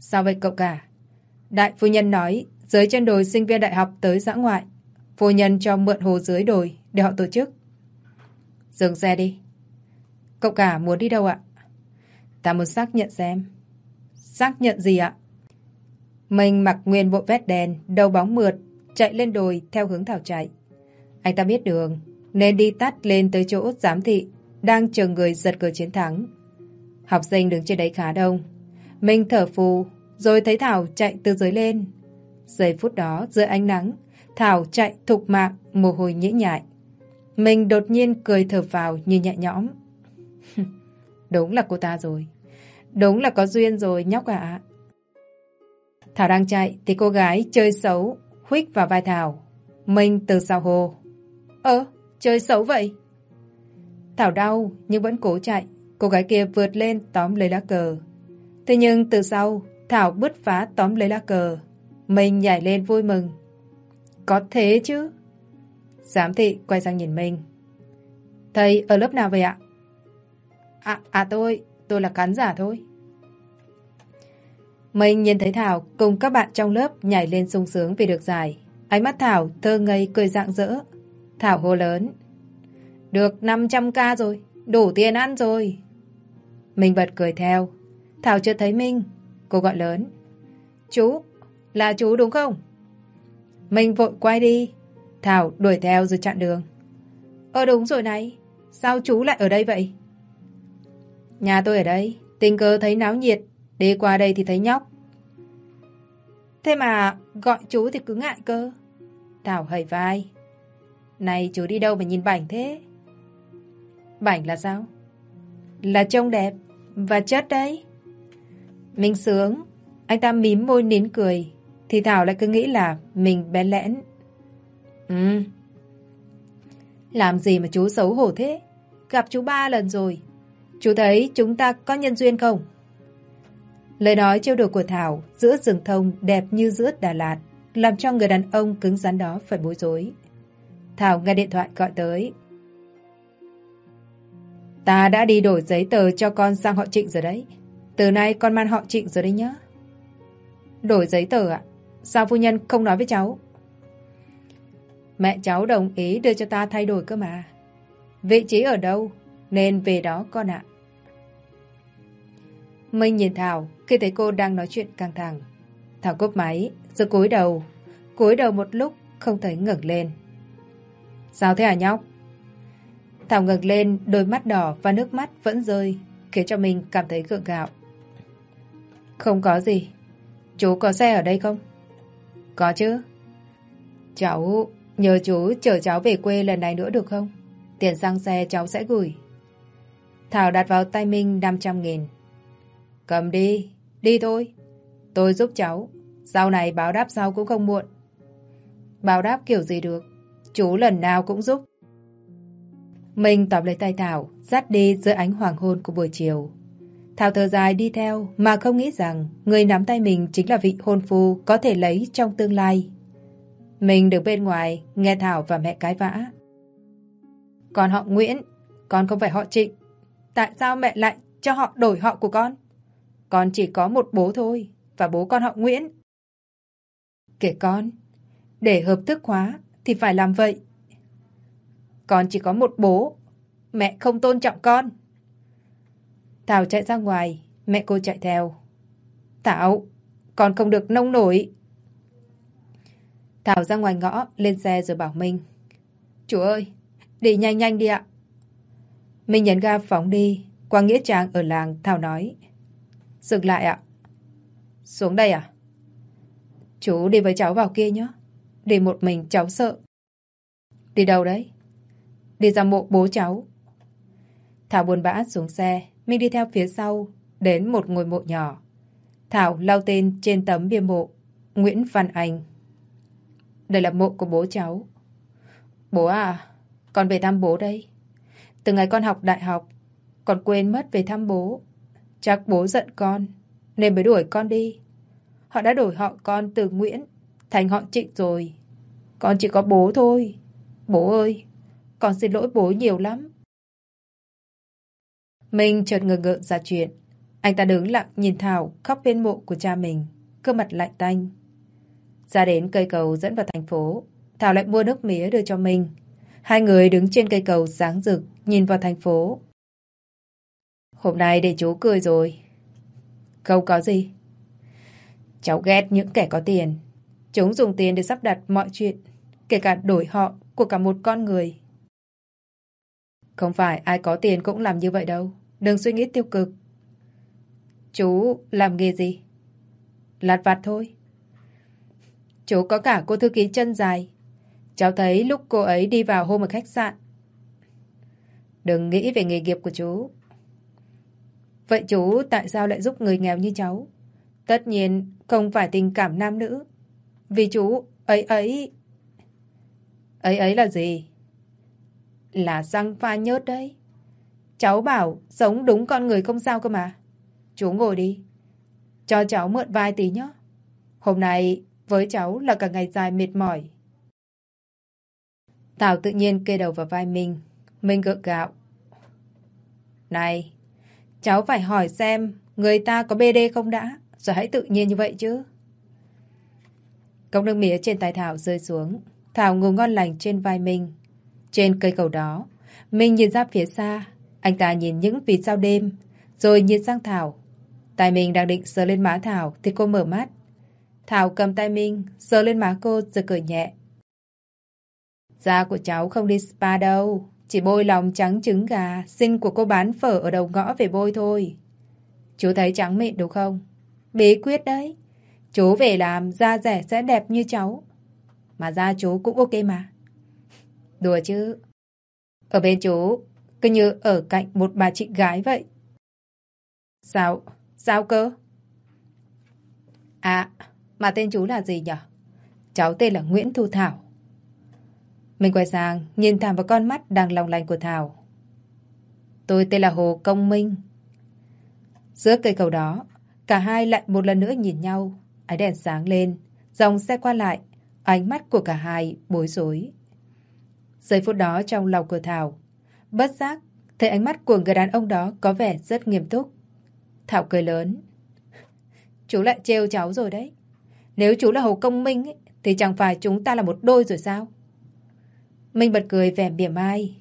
Sao vậy cậu cả? Đại phu nhân nói dưới chân đồi sinh viên đại học tới giã ngoại. Phu nhân cho mượn hồ dưới đồi để họ tổ chức. Dừng xe đi. Cậu cả muốn đi đâu ạ? Ta muốn xác nhận xem. Xác nhận gì ạ? Mình mặc nguyên bộ vest đen, đầu bóng mượt, chạy lên đồi theo hướng Thảo chạy. Anh ta biết đường, nên đi tắt lên tới chỗ giám thị, đang chờ người giật cờ chiến thắng. Học sinh đứng trên đấy khá đông. Mình thở phù, rồi thấy Thảo chạy từ dưới lên. Giây phút đó, dưới ánh nắng, Thảo chạy thục mạng, mồ hôi nhễ nhại. Mình đột nhiên cười thở vào như nhẹ nhõm. Đúng là cô ta rồi. Đúng là có duyên rồi nhóc ạ. Thảo đang chạy thì cô gái chơi xấu huých vào vai Thảo. Mình từ sau hồ. Ơ, chơi xấu vậy? Thảo đau nhưng vẫn cố chạy. Cô gái kia vượt lên tóm lấy lá cờ. Thế nhưng từ sau, Thảo bứt phá tóm lấy lá cờ. Mình nhảy lên vui mừng. Có thế chứ? Giám thị quay sang nhìn mình. Thầy ở lớp nào vậy ạ? À, à tôi, tôi là khán giả thôi. Mình nhìn thấy Thảo cùng các bạn trong lớp nhảy lên sung sướng vì được giải. Ánh mắt Thảo thơ ngây cười rạng rỡ. Thảo hô lớn. Được 500k rồi, đủ tiền ăn rồi. Mình bật cười theo. Thảo chưa thấy Minh. Cô gọi lớn. Chú, là chú đúng không? Minh vội quay đi. Thảo đuổi theo rồi chặn đường. Ờ đúng rồi này, sao chú lại ở đây vậy? Nhà tôi ở đây, tình cờ thấy náo nhiệt, đi qua đây thì thấy nhóc. Thế mà gọi chú thì cứ ngại cơ. Thảo hầy vai. Này chú đi đâu mà nhìn bảnh thế? Bảnh là sao? Là trông đẹp và chất đấy. Minh sướng, anh ta mím môi nín cười, thì Thảo lại cứ nghĩ là mình bé lẽn. Ừ. Làm gì mà chú xấu hổ thế? Gặp chú ba lần rồi. Chú thấy chúng ta có nhân duyên không? Lời nói trêu đùa của Thảo giữa rừng thông đẹp như giữa Đà Lạt làm cho người đàn ông cứng rắn đó phải bối rối. Thảo nghe điện thoại gọi tới. Ta đã đi đổi giấy tờ cho con sang họ Trịnh rồi đấy. Từ nay con mang họ Trịnh rồi đấy nhá. Đổi giấy tờ ạ? Sao phu nhân không nói với cháu? Mẹ cháu đồng ý đưa cho ta thay đổi cơ mà. Vị trí ở đâu? Nên về đó con ạ. Minh nhìn Thảo khi thấy cô đang nói chuyện căng thẳng. Thảo cúp máy, rồi cúi đầu. cúi đầu một lúc, không thấy ngẩng lên. Sao thế hả nhóc? Thảo ngẩng lên, đôi mắt đỏ và nước mắt vẫn rơi, khiến cho mình cảm thấy gượng gạo. Không có gì. Chú có xe ở đây không? Có chứ. Cháu nhờ chú chở cháu về quê lần này nữa được không? Tiền xăng xe cháu sẽ gửi. Thảo đặt vào tay Minh 500 nghìn. Cầm đi, đi thôi. Tôi giúp cháu. Sau này báo đáp sau cũng không muộn. Báo đáp kiểu gì được. Chú lần nào cũng giúp. Minh tóm lấy tay Thảo, dắt đi dưới ánh hoàng hôn của buổi chiều. Thảo thở dài đi theo mà không nghĩ rằng người nắm tay mình chính là vị hôn phu có thể lấy trong tương lai. Mình đứng bên ngoài nghe Thảo và mẹ cái vã. Còn họ Nguyễn, con không phải họ Trịnh. Tại sao mẹ lại cho họ đổi họ của con? Con chỉ có một bố thôi, và bố con họ Nguyễn. Kể con, để hợp thức hóa thì phải làm vậy. Con chỉ có một bố, mẹ không tôn trọng con. Thảo chạy ra ngoài, mẹ cô chạy theo. Thảo, con không được nông nổi. Thảo ra ngoài ngõ, lên xe rồi bảo Minh. Chú ơi, đi nhanh nhanh đi ạ. Minh nhấn ga phóng đi, qua nghĩa trang ở làng, Thảo nói. Dừng lại ạ. Xuống đây à? Chú đi với cháu vào kia nhé. Đi một mình cháu sợ. Đi đâu đấy? Đi ra mộ bố cháu. Thảo buồn bã xuống xe, Minh đi theo phía sau, đến một ngôi mộ nhỏ. Thảo lau tên trên tấm bia mộ, Nguyễn Văn Anh. Đây là mộ của bố cháu. Bố à, con về thăm bố đây. Từ ngày con học đại học, con quên mất về thăm bố. Chắc bố giận con, nên mới đuổi con đi. Họ đã đổi họ con từ Nguyễn thành họ Trịnh rồi. Con chỉ có bố thôi. Bố ơi, con xin lỗi bố nhiều lắm. Mình chợt ngờ ngợ ra chuyện. Anh ta đứng lặng nhìn Thảo khóc bên mộ của cha mình, cơ mặt lạnh tanh. Ra đến cây cầu dẫn vào thành phố, Thảo lại mua nước mía đưa cho mình. Hai người đứng trên cây cầu sáng rực, nhìn vào thành phố. Hôm nay để chú cười rồi. Không có gì. Cháu ghét những kẻ có tiền. Chúng dùng tiền để sắp đặt mọi chuyện, kể cả đổi họ của cả một con người. Không phải ai có tiền cũng làm như vậy đâu. Đừng suy nghĩ tiêu cực. Chú làm nghề gì? Lạt vặt thôi. Chú có cả cô thư ký chân dài. Cháu thấy lúc cô ấy đi vào hôm ở khách sạn. Đừng nghĩ về nghề nghiệp của chú. Vậy chú tại sao lại giúp người nghèo như cháu? Tất nhiên không phải tình cảm nam nữ. Vì chú, ấy ấy... Ấy ấy là gì? Là răng pha nhớt đấy. Cháu bảo sống đúng con người không sao cơ mà. Chú ngồi đi. Cho cháu mượn vai tí nhé. Hôm nay với cháu là cả ngày dài mệt mỏi. Thảo tự nhiên kê đầu vào vai mình. Mình gượng gạo. Này, cháu phải hỏi xem người ta có BD không đã, rồi hãy tự nhiên như vậy chứ. Cốc nước mía trên tay Thảo rơi xuống. Thảo ngủ ngon lành trên vai mình. Trên cây cầu đó, mình nhìn ra phía xa. Anh ta nhìn những vì sao đêm, rồi nhìn sang Thảo. Tay mình đang định sờ lên má Thảo thì cô mở mắt. Thảo cầm tay mình, sờ lên má cô rồi cười nhẹ. Da của cháu không đi spa đâu. Chỉ bôi lòng trắng trứng gà, xin của cô bán phở ở đầu ngõ về bôi thôi. Chú thấy trắng mịn đúng không? Bí quyết đấy. Chú về làm da rẻ sẽ đẹp như cháu. Mà da chú cũng ok mà. Đùa chứ. Ở bên chú, cứ như ở cạnh một bà chị gái vậy. Sao? Sao cơ? À, mà tên chú là gì nhỉ? Cháu tên là Nguyễn Thu Thảo. Mình quay sang, nhìn thẳng vào con mắt đang long lanh của Thảo. Tôi tên là Hồ Công Minh. Giữa cây cầu đó, cả hai lại một lần nữa nhìn nhau. Ánh đèn sáng lên, dòng xe qua lại, ánh mắt của cả hai bối rối. Giây phút đó trong lòng của Thảo, bất giác, thấy ánh mắt của người đàn ông đó có vẻ rất nghiêm túc. Thảo cười lớn. Chú lại trêu cháu rồi đấy. Nếu chú là Hồ Công Minh ấy, thì chẳng phải chúng ta là một đôi rồi sao? Minh bật cười vẻ mỉa mai.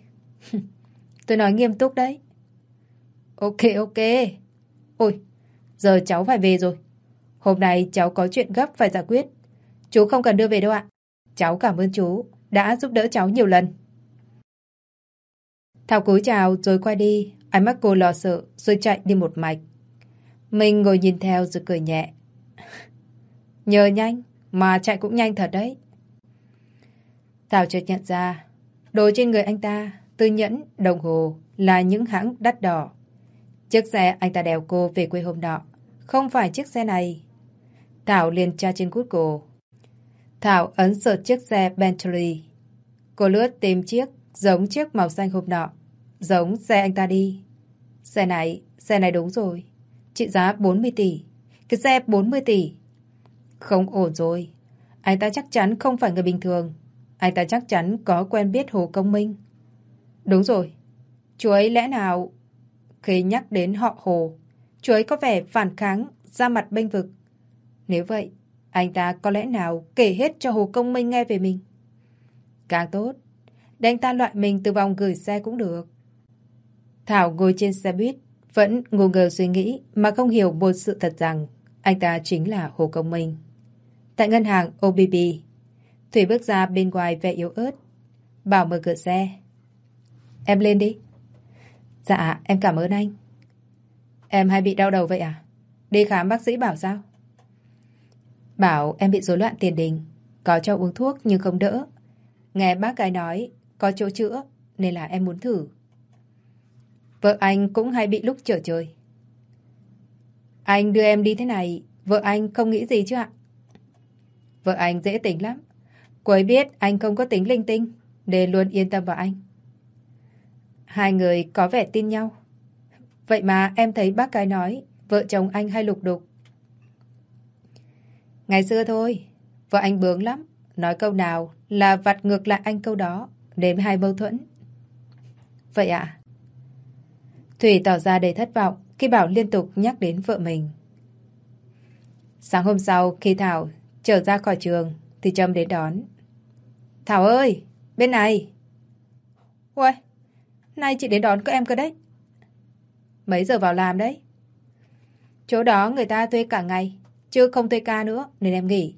Tôi nói nghiêm túc đấy. Ok, ok. Ôi, giờ cháu phải về rồi. Hôm nay cháu có chuyện gấp phải giải quyết. Chú không cần đưa về đâu ạ. Cháu cảm ơn chú đã giúp đỡ cháu nhiều lần. Thảo cúi chào rồi quay đi. Ánh mắt cô lo sợ rồi chạy đi một mạch. Mình ngồi nhìn theo rồi cười nhẹ. Nhờ nhanh, mà chạy cũng nhanh thật đấy. Thảo chợt nhận ra, đồ trên người anh ta, tư nhẫn, đồng hồ là những hãng đắt đỏ. Chiếc xe anh ta đèo cô về quê hôm nọ, không phải chiếc xe này. Thảo liền tra trên Google. Thảo ấn search chiếc xe Bentley. Cô lướt tìm chiếc giống chiếc màu xanh hôm nọ, giống xe anh ta đi. Xe này, xe này đúng rồi. Trị giá 40 tỷ. Cái xe 40 tỷ. Không ổn rồi. Anh ta chắc chắn không phải người bình thường. Anh ta chắc chắn có quen biết Hồ Công Minh. Đúng rồi. Chú ấy lẽ nào... Khi nhắc đến họ Hồ, chú ấy có vẻ phản kháng, ra mặt bênh vực. Nếu vậy, anh ta có lẽ nào kể hết cho Hồ Công Minh nghe về mình? Càng tốt. Để anh ta loại mình từ vòng gửi xe cũng được. Thảo ngồi trên xe buýt, vẫn ngủ ngờ suy nghĩ mà không hiểu một sự thật rằng anh ta chính là Hồ Công Minh. Tại ngân hàng OBB, Thủy bước ra bên ngoài vẻ yếu ớt. Bảo mở cửa xe. Em lên đi. Dạ, em cảm ơn anh. Em hay bị đau đầu vậy à? Đi khám bác sĩ bảo sao? Bảo em bị rối loạn tiền đình. Có cho uống thuốc nhưng không đỡ. Nghe bác gái nói có chỗ chữa nên là em muốn thử. Vợ anh cũng hay bị lúc trở trời. Anh đưa em đi thế này, vợ anh không nghĩ gì chứ ạ? Vợ anh dễ tính lắm. Cô ấy biết anh không có tính linh tinh, nên luôn yên tâm vào anh. Hai người có vẻ tin nhau. Vậy mà em thấy bác cái nói vợ chồng anh hay lục đục. Ngày xưa thôi, vợ anh bướng lắm. Nói câu nào là vặt ngược lại anh câu đó, đến hai mâu thuẫn. Vậy ạ? À? Thủy tỏ ra đầy thất vọng khi Bảo liên tục nhắc đến vợ mình. Sáng hôm sau, khi Thảo trở ra khỏi trường, thì Trâm đến đón. Thảo ơi, bên này. Uầy, nay chị đến đón các em cơ đấy. Mấy giờ vào làm đấy? Chỗ đó người ta thuê cả ngày, chứ không thuê ca nữa, nên em nghỉ.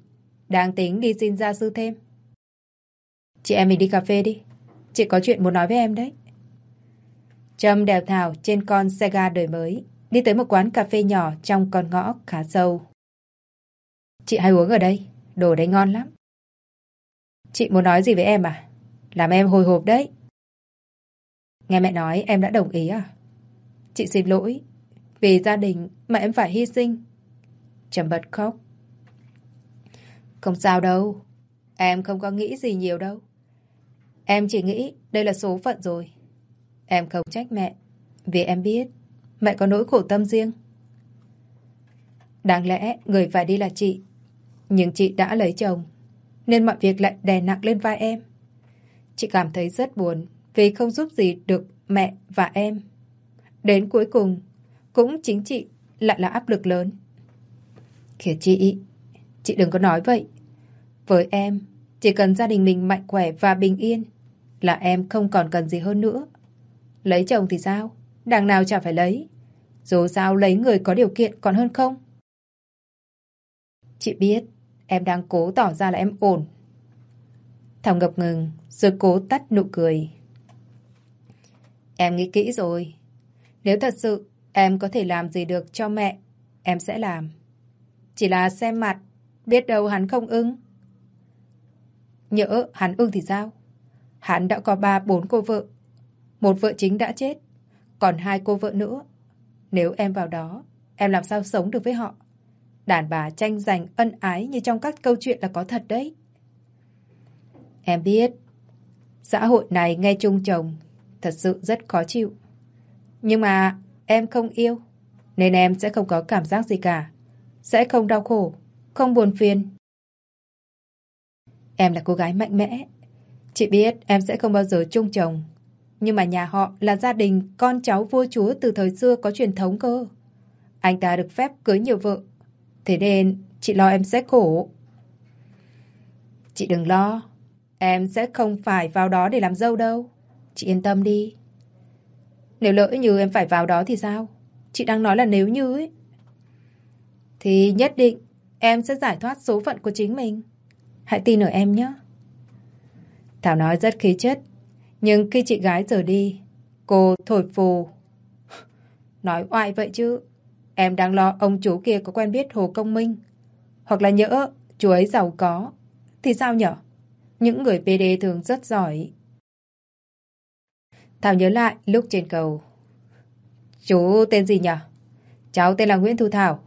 Đang tính đi xin gia sư thêm. Chị em mình đi cà phê đi. Chị có chuyện muốn nói với em đấy. Trâm đèo Thảo trên con xe ga đời mới, đi tới một quán cà phê nhỏ trong con ngõ khá sâu. Chị hay uống ở đây, đồ đấy ngon lắm. Chị muốn nói gì với em à? Làm em hồi hộp đấy. Nghe mẹ nói em đã đồng ý à? Chị xin lỗi, vì gia đình mà em phải hy sinh. Trầm bật khóc. Không sao đâu, em không có nghĩ gì nhiều đâu. Em chỉ nghĩ đây là số phận rồi. Em không trách mẹ, vì em biết mẹ có nỗi khổ tâm riêng. Đáng lẽ người phải đi là chị, nhưng chị đã lấy chồng, nên mọi việc lại đè nặng lên vai em. Chị cảm thấy rất buồn vì không giúp gì được mẹ và em. Đến cuối cùng, cũng chính chị lại là áp lực lớn. Kìa chị, chị đừng có nói vậy. Với em, chỉ cần gia đình mình mạnh khỏe và bình yên là em không còn cần gì hơn nữa. Lấy chồng thì sao? Đằng nào chả phải lấy. Dù sao lấy người có điều kiện còn hơn không? Chị biết, em đang cố tỏ ra là em ổn. Thảo ngập ngừng, rồi cố tắt nụ cười. Em nghĩ kỹ rồi. Nếu thật sự em có thể làm gì được cho mẹ, em sẽ làm. Chỉ là xem mặt, biết đâu hắn không ưng. Nhỡ hắn ưng thì sao? Hắn đã có ba bốn cô vợ. Một vợ chính đã chết, còn hai cô vợ nữa. Nếu em vào đó, em làm sao sống được với họ? Đàn bà tranh giành ân ái như trong các câu chuyện là có thật đấy. Em biết, xã hội này nghe chung chồng thật sự rất khó chịu. Nhưng mà em không yêu, nên em sẽ không có cảm giác gì cả. Sẽ không đau khổ, không buồn phiền. Em là cô gái mạnh mẽ. Chị biết em sẽ không bao giờ chung chồng. Nhưng mà nhà họ là gia đình con cháu vua chúa từ thời xưa có truyền thống cơ. Anh ta được phép cưới nhiều vợ. Thế nên chị lo em sẽ khổ. Chị đừng lo. Em sẽ không phải vào đó để làm dâu đâu. Chị yên tâm đi. Nếu lỡ như em phải vào đó thì sao? Chị đang nói là nếu như ấy. Thì nhất định em sẽ giải thoát số phận của chính mình. Hãy tin ở em nhé. Thảo nói rất khí chất. Nhưng khi chị gái rời đi, cô thổi phù. Nói oai vậy chứ. Em đang lo ông chú kia có quen biết Hồ Công Minh. Hoặc là nhỡ chú ấy giàu có. Thì sao nhở? Những người PD thường rất giỏi. Thảo nhớ lại lúc trên cầu. Chú tên gì nhở? Cháu tên là Nguyễn Thu Thảo.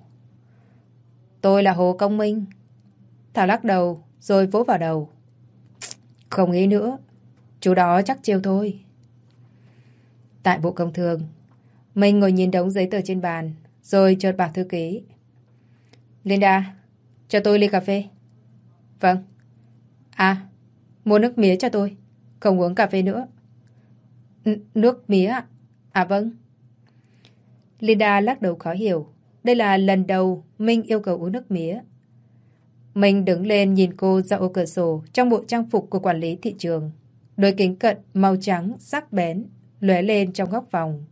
Tôi là Hồ Công Minh. Thảo lắc đầu rồi vỗ vào đầu. Không nghĩ nữa. Chú đó chắc chiêu thôi. Tại Bộ Công Thương, mình ngồi nhìn đống giấy tờ trên bàn, rồi chợt bảo thư ký. Linda, cho tôi ly cà phê. Vâng. À, mua nước mía cho tôi. Không uống cà phê nữa. N nước mía ạ? À vâng. Linda lắc đầu khó hiểu. Đây là lần đầu Minh yêu cầu uống nước mía. Mình đứng lên nhìn cô ra ô cửa sổ trong bộ trang phục của quản lý thị trường. Đôi kính cận màu trắng sắc bén lóe lên trong góc vòng.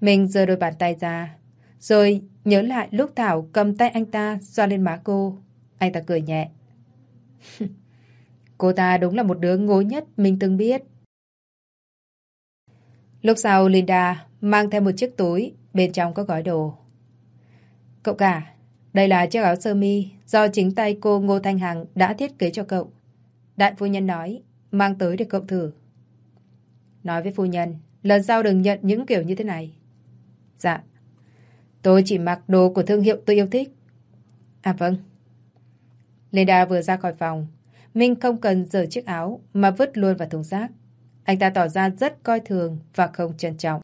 Mình giơ đôi bàn tay ra, rồi nhớ lại lúc Thảo cầm tay anh ta xoa lên má cô. Anh ta cười nhẹ. cô ta đúng là một đứa ngố nhất mình từng biết. Lúc sau Linda mang theo một chiếc túi, bên trong có gói đồ. Cậu cả, đây là chiếc áo sơ mi do chính tay cô Ngô Thanh Hằng đã thiết kế cho cậu. Đại phu nhân nói, mang tới để cậu thử. Nói với phu nhân, lần sau đừng nhận những kiểu như thế này. Dạ, tôi chỉ mặc đồ của thương hiệu tôi yêu thích. À vâng. Linda vừa ra khỏi phòng, Minh không cần rời chiếc áo mà vứt luôn vào thùng rác. Anh ta tỏ ra rất coi thường và không trân trọng.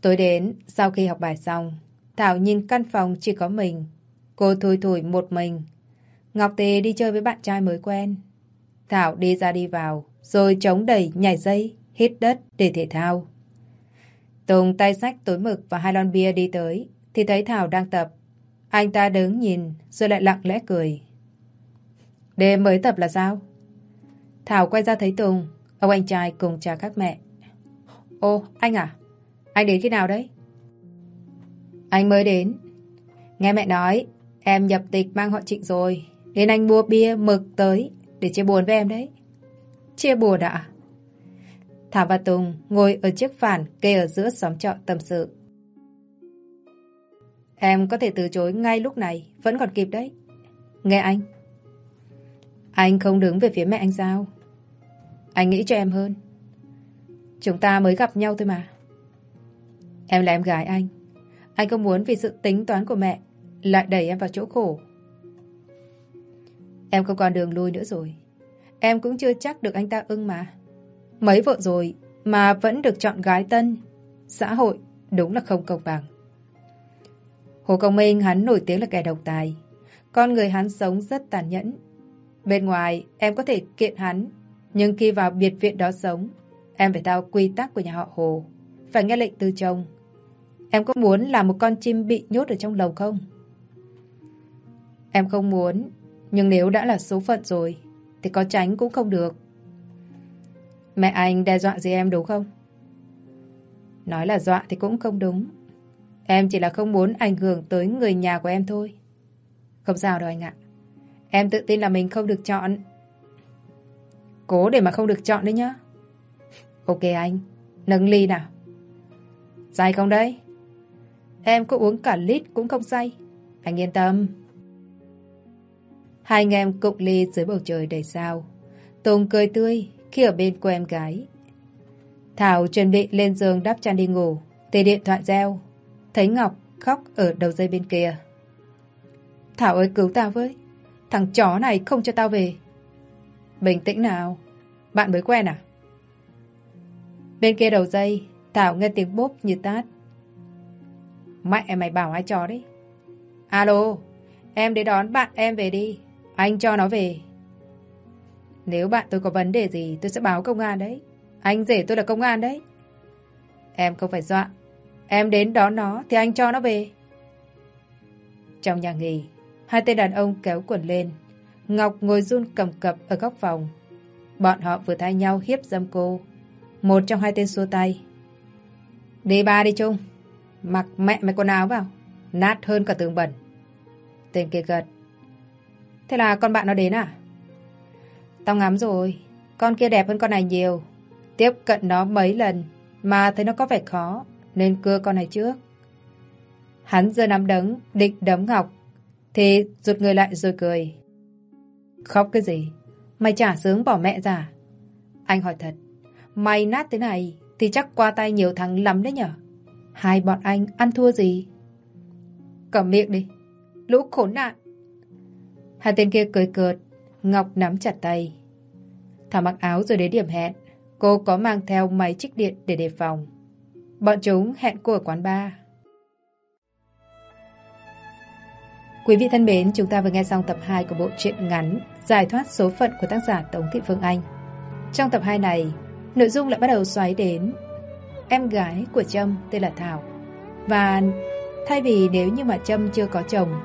Tối đến, sau khi học bài xong, Thảo nhìn căn phòng chỉ có mình. Cô thui thủi một mình. Ngọc Tề đi chơi với bạn trai mới quen. Thảo đi ra đi vào, rồi chống đẩy, nhảy dây, hít đất để thể thao. Tùng tay sách tối mực và hai lon bia đi tới, thì thấy Thảo đang tập. Anh ta đứng nhìn, rồi lại lặng lẽ cười. Đêm mới tập là sao? Thảo quay ra thấy Tùng, ông anh trai cùng cha các mẹ. Ô, anh à? Anh đến khi nào đấy? Anh mới đến. Nghe mẹ nói, em nhập tịch mang họ trịnh rồi, nên anh mua bia mực tới để chia buồn với em đấy. Chia buồn ạ? Thảo và Tùng ngồi ở chiếc phản kê ở giữa xóm trọ tâm sự. Em có thể từ chối ngay lúc này, vẫn còn kịp đấy. Nghe anh. Anh không đứng về phía mẹ anh sao? Anh nghĩ cho em hơn. Chúng ta mới gặp nhau thôi mà. Em là em gái anh. Anh không muốn vì sự tính toán của mẹ lại đẩy em vào chỗ khổ. Em không còn đường lui nữa rồi. Em cũng chưa chắc được anh ta ưng mà. Mấy vợ rồi mà vẫn được chọn gái tân. Xã hội đúng là không công bằng. Hồ Công Minh, hắn nổi tiếng là kẻ độc tài. Con người hắn sống rất tàn nhẫn. Bên ngoài, em có thể kiện hắn, nhưng khi vào biệt viện đó sống, em phải theo quy tắc của nhà họ Hồ. Phải nghe lệnh từ chồng. Em có muốn là một con chim bị nhốt ở trong lồng không? Em không muốn nhưng nếu đã là số phận rồi thì có tránh cũng không được. Mẹ anh đe dọa gì em đúng không? Nói là dọa thì cũng không đúng. Em chỉ là không muốn ảnh hưởng tới người nhà của em thôi. Không sao đâu anh ạ. Em tự tin là mình không được chọn. Cố để mà không được chọn đấy nhá. Ok anh, nâng ly nào. Dài không đấy? Em có uống cả lít cũng không say. Anh yên tâm. Hai anh em cụng ly dưới bầu trời đầy sao. Tùng cười tươi khi ở bên cô em gái. Thảo chuẩn bị lên giường đắp chăn đi ngủ. Thì điện thoại reo. Thấy Ngọc khóc ở đầu dây bên kia. Thảo ơi cứu tao với. Thằng chó này không cho tao về. Bình tĩnh nào. Bạn mới quen à? Bên kia đầu dây, Thảo nghe tiếng bốp như tát. Mẹ mày bảo ai cho đấy. Alo, em đến đón bạn em về đi. Anh cho nó về. Nếu bạn tôi có vấn đề gì tôi sẽ báo công an đấy. Anh rể tôi là công an đấy. Em không phải dọa. Em đến đón nó thì anh cho nó về. Trong nhà nghỉ, hai tên đàn ông kéo quần lên. Ngọc ngồi run cầm cập ở góc phòng. Bọn họ vừa thay nhau hiếp dâm cô. Một trong hai tên xua tay. Đi ba đi chung. Mặc mẹ mày quần áo vào. Nát hơn cả tường bẩn. Tên kia gật. Thế là con bạn nó đến à? Tao ngắm rồi. Con kia đẹp hơn con này nhiều. Tiếp cận nó mấy lần mà thấy nó có vẻ khó, nên cưa con này trước. Hắn giơ nắm đấm, định đấm Ngọc, thì rụt người lại rồi cười. Khóc cái gì? Mày trả sướng bỏ mẹ ra Anh hỏi thật Mày nát thế này Thì chắc qua tay nhiều thằng lắm đấy nhở Hai bọn anh ăn thua gì? Cầm miệng đi Lũ khốn nạn. Hai tên kia cười cợt Ngọc nắm chặt tay. Thảo mặc áo rồi đến điểm hẹn Cô có mang theo máy trích điện để đề phòng. Bọn chúng hẹn cô ở quán bar. Quý vị thân mến, chúng ta vừa nghe xong tập 2 của bộ truyện ngắn Giải thoát số phận của tác giả Tống Thị Phương Anh. Trong tập 2 này, nội dung lại bắt đầu xoáy đến em gái của Trâm tên là Thảo. Và thay vì nếu như mà Trâm chưa có chồng,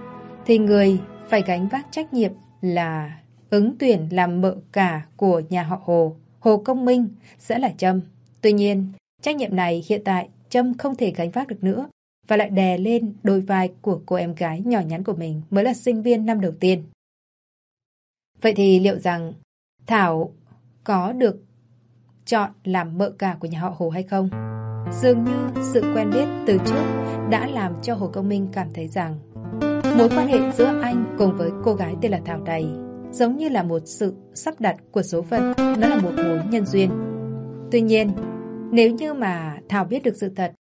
thì người phải gánh vác trách nhiệm là ứng tuyển làm mợ cả của nhà họ Hồ, Hồ Công Minh sẽ là Trâm. Tuy nhiên, trách nhiệm này hiện tại Trâm không thể gánh vác được nữa và lại đè lên đôi vai của cô em gái nhỏ nhắn của mình mới là sinh viên năm đầu tiên. Vậy thì liệu rằng Thảo có được chọn làm mợ cả của nhà họ Hồ hay không? Dường như sự quen biết từ trước đã làm cho Hồ Công Minh cảm thấy rằng mối quan hệ giữa anh cùng với cô gái tên là Thảo Đầy giống như là một sự sắp đặt của số phận, nó là một mối nhân duyên. Tuy nhiên, nếu như mà Thảo biết được sự thật,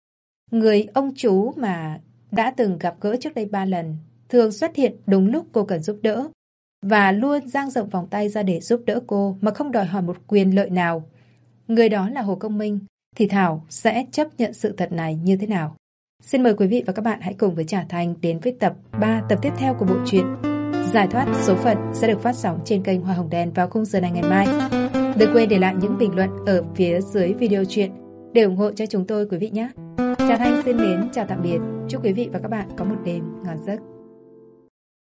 người ông chú mà đã từng gặp gỡ trước đây ba lần thường xuất hiện đúng lúc cô cần giúp đỡ và luôn dang rộng vòng tay ra để giúp đỡ cô mà không đòi hỏi một quyền lợi nào. Người đó là Hồ Công Minh, thì Thảo sẽ chấp nhận sự thật này như thế nào? Xin mời quý vị và các bạn hãy cùng với Trà Thanh đến với tập 3 tập tiếp theo của bộ truyện Giải thoát số phận sẽ được phát sóng trên kênh Hoa Hồng Đen vào khung giờ này ngày mai. Đừng quên để lại những bình luận ở phía dưới video truyện để ủng hộ cho chúng tôi quý vị nhé. Trà Thanh xin mến chào tạm biệt. Chúc quý vị và các bạn có một đêm ngon giấc.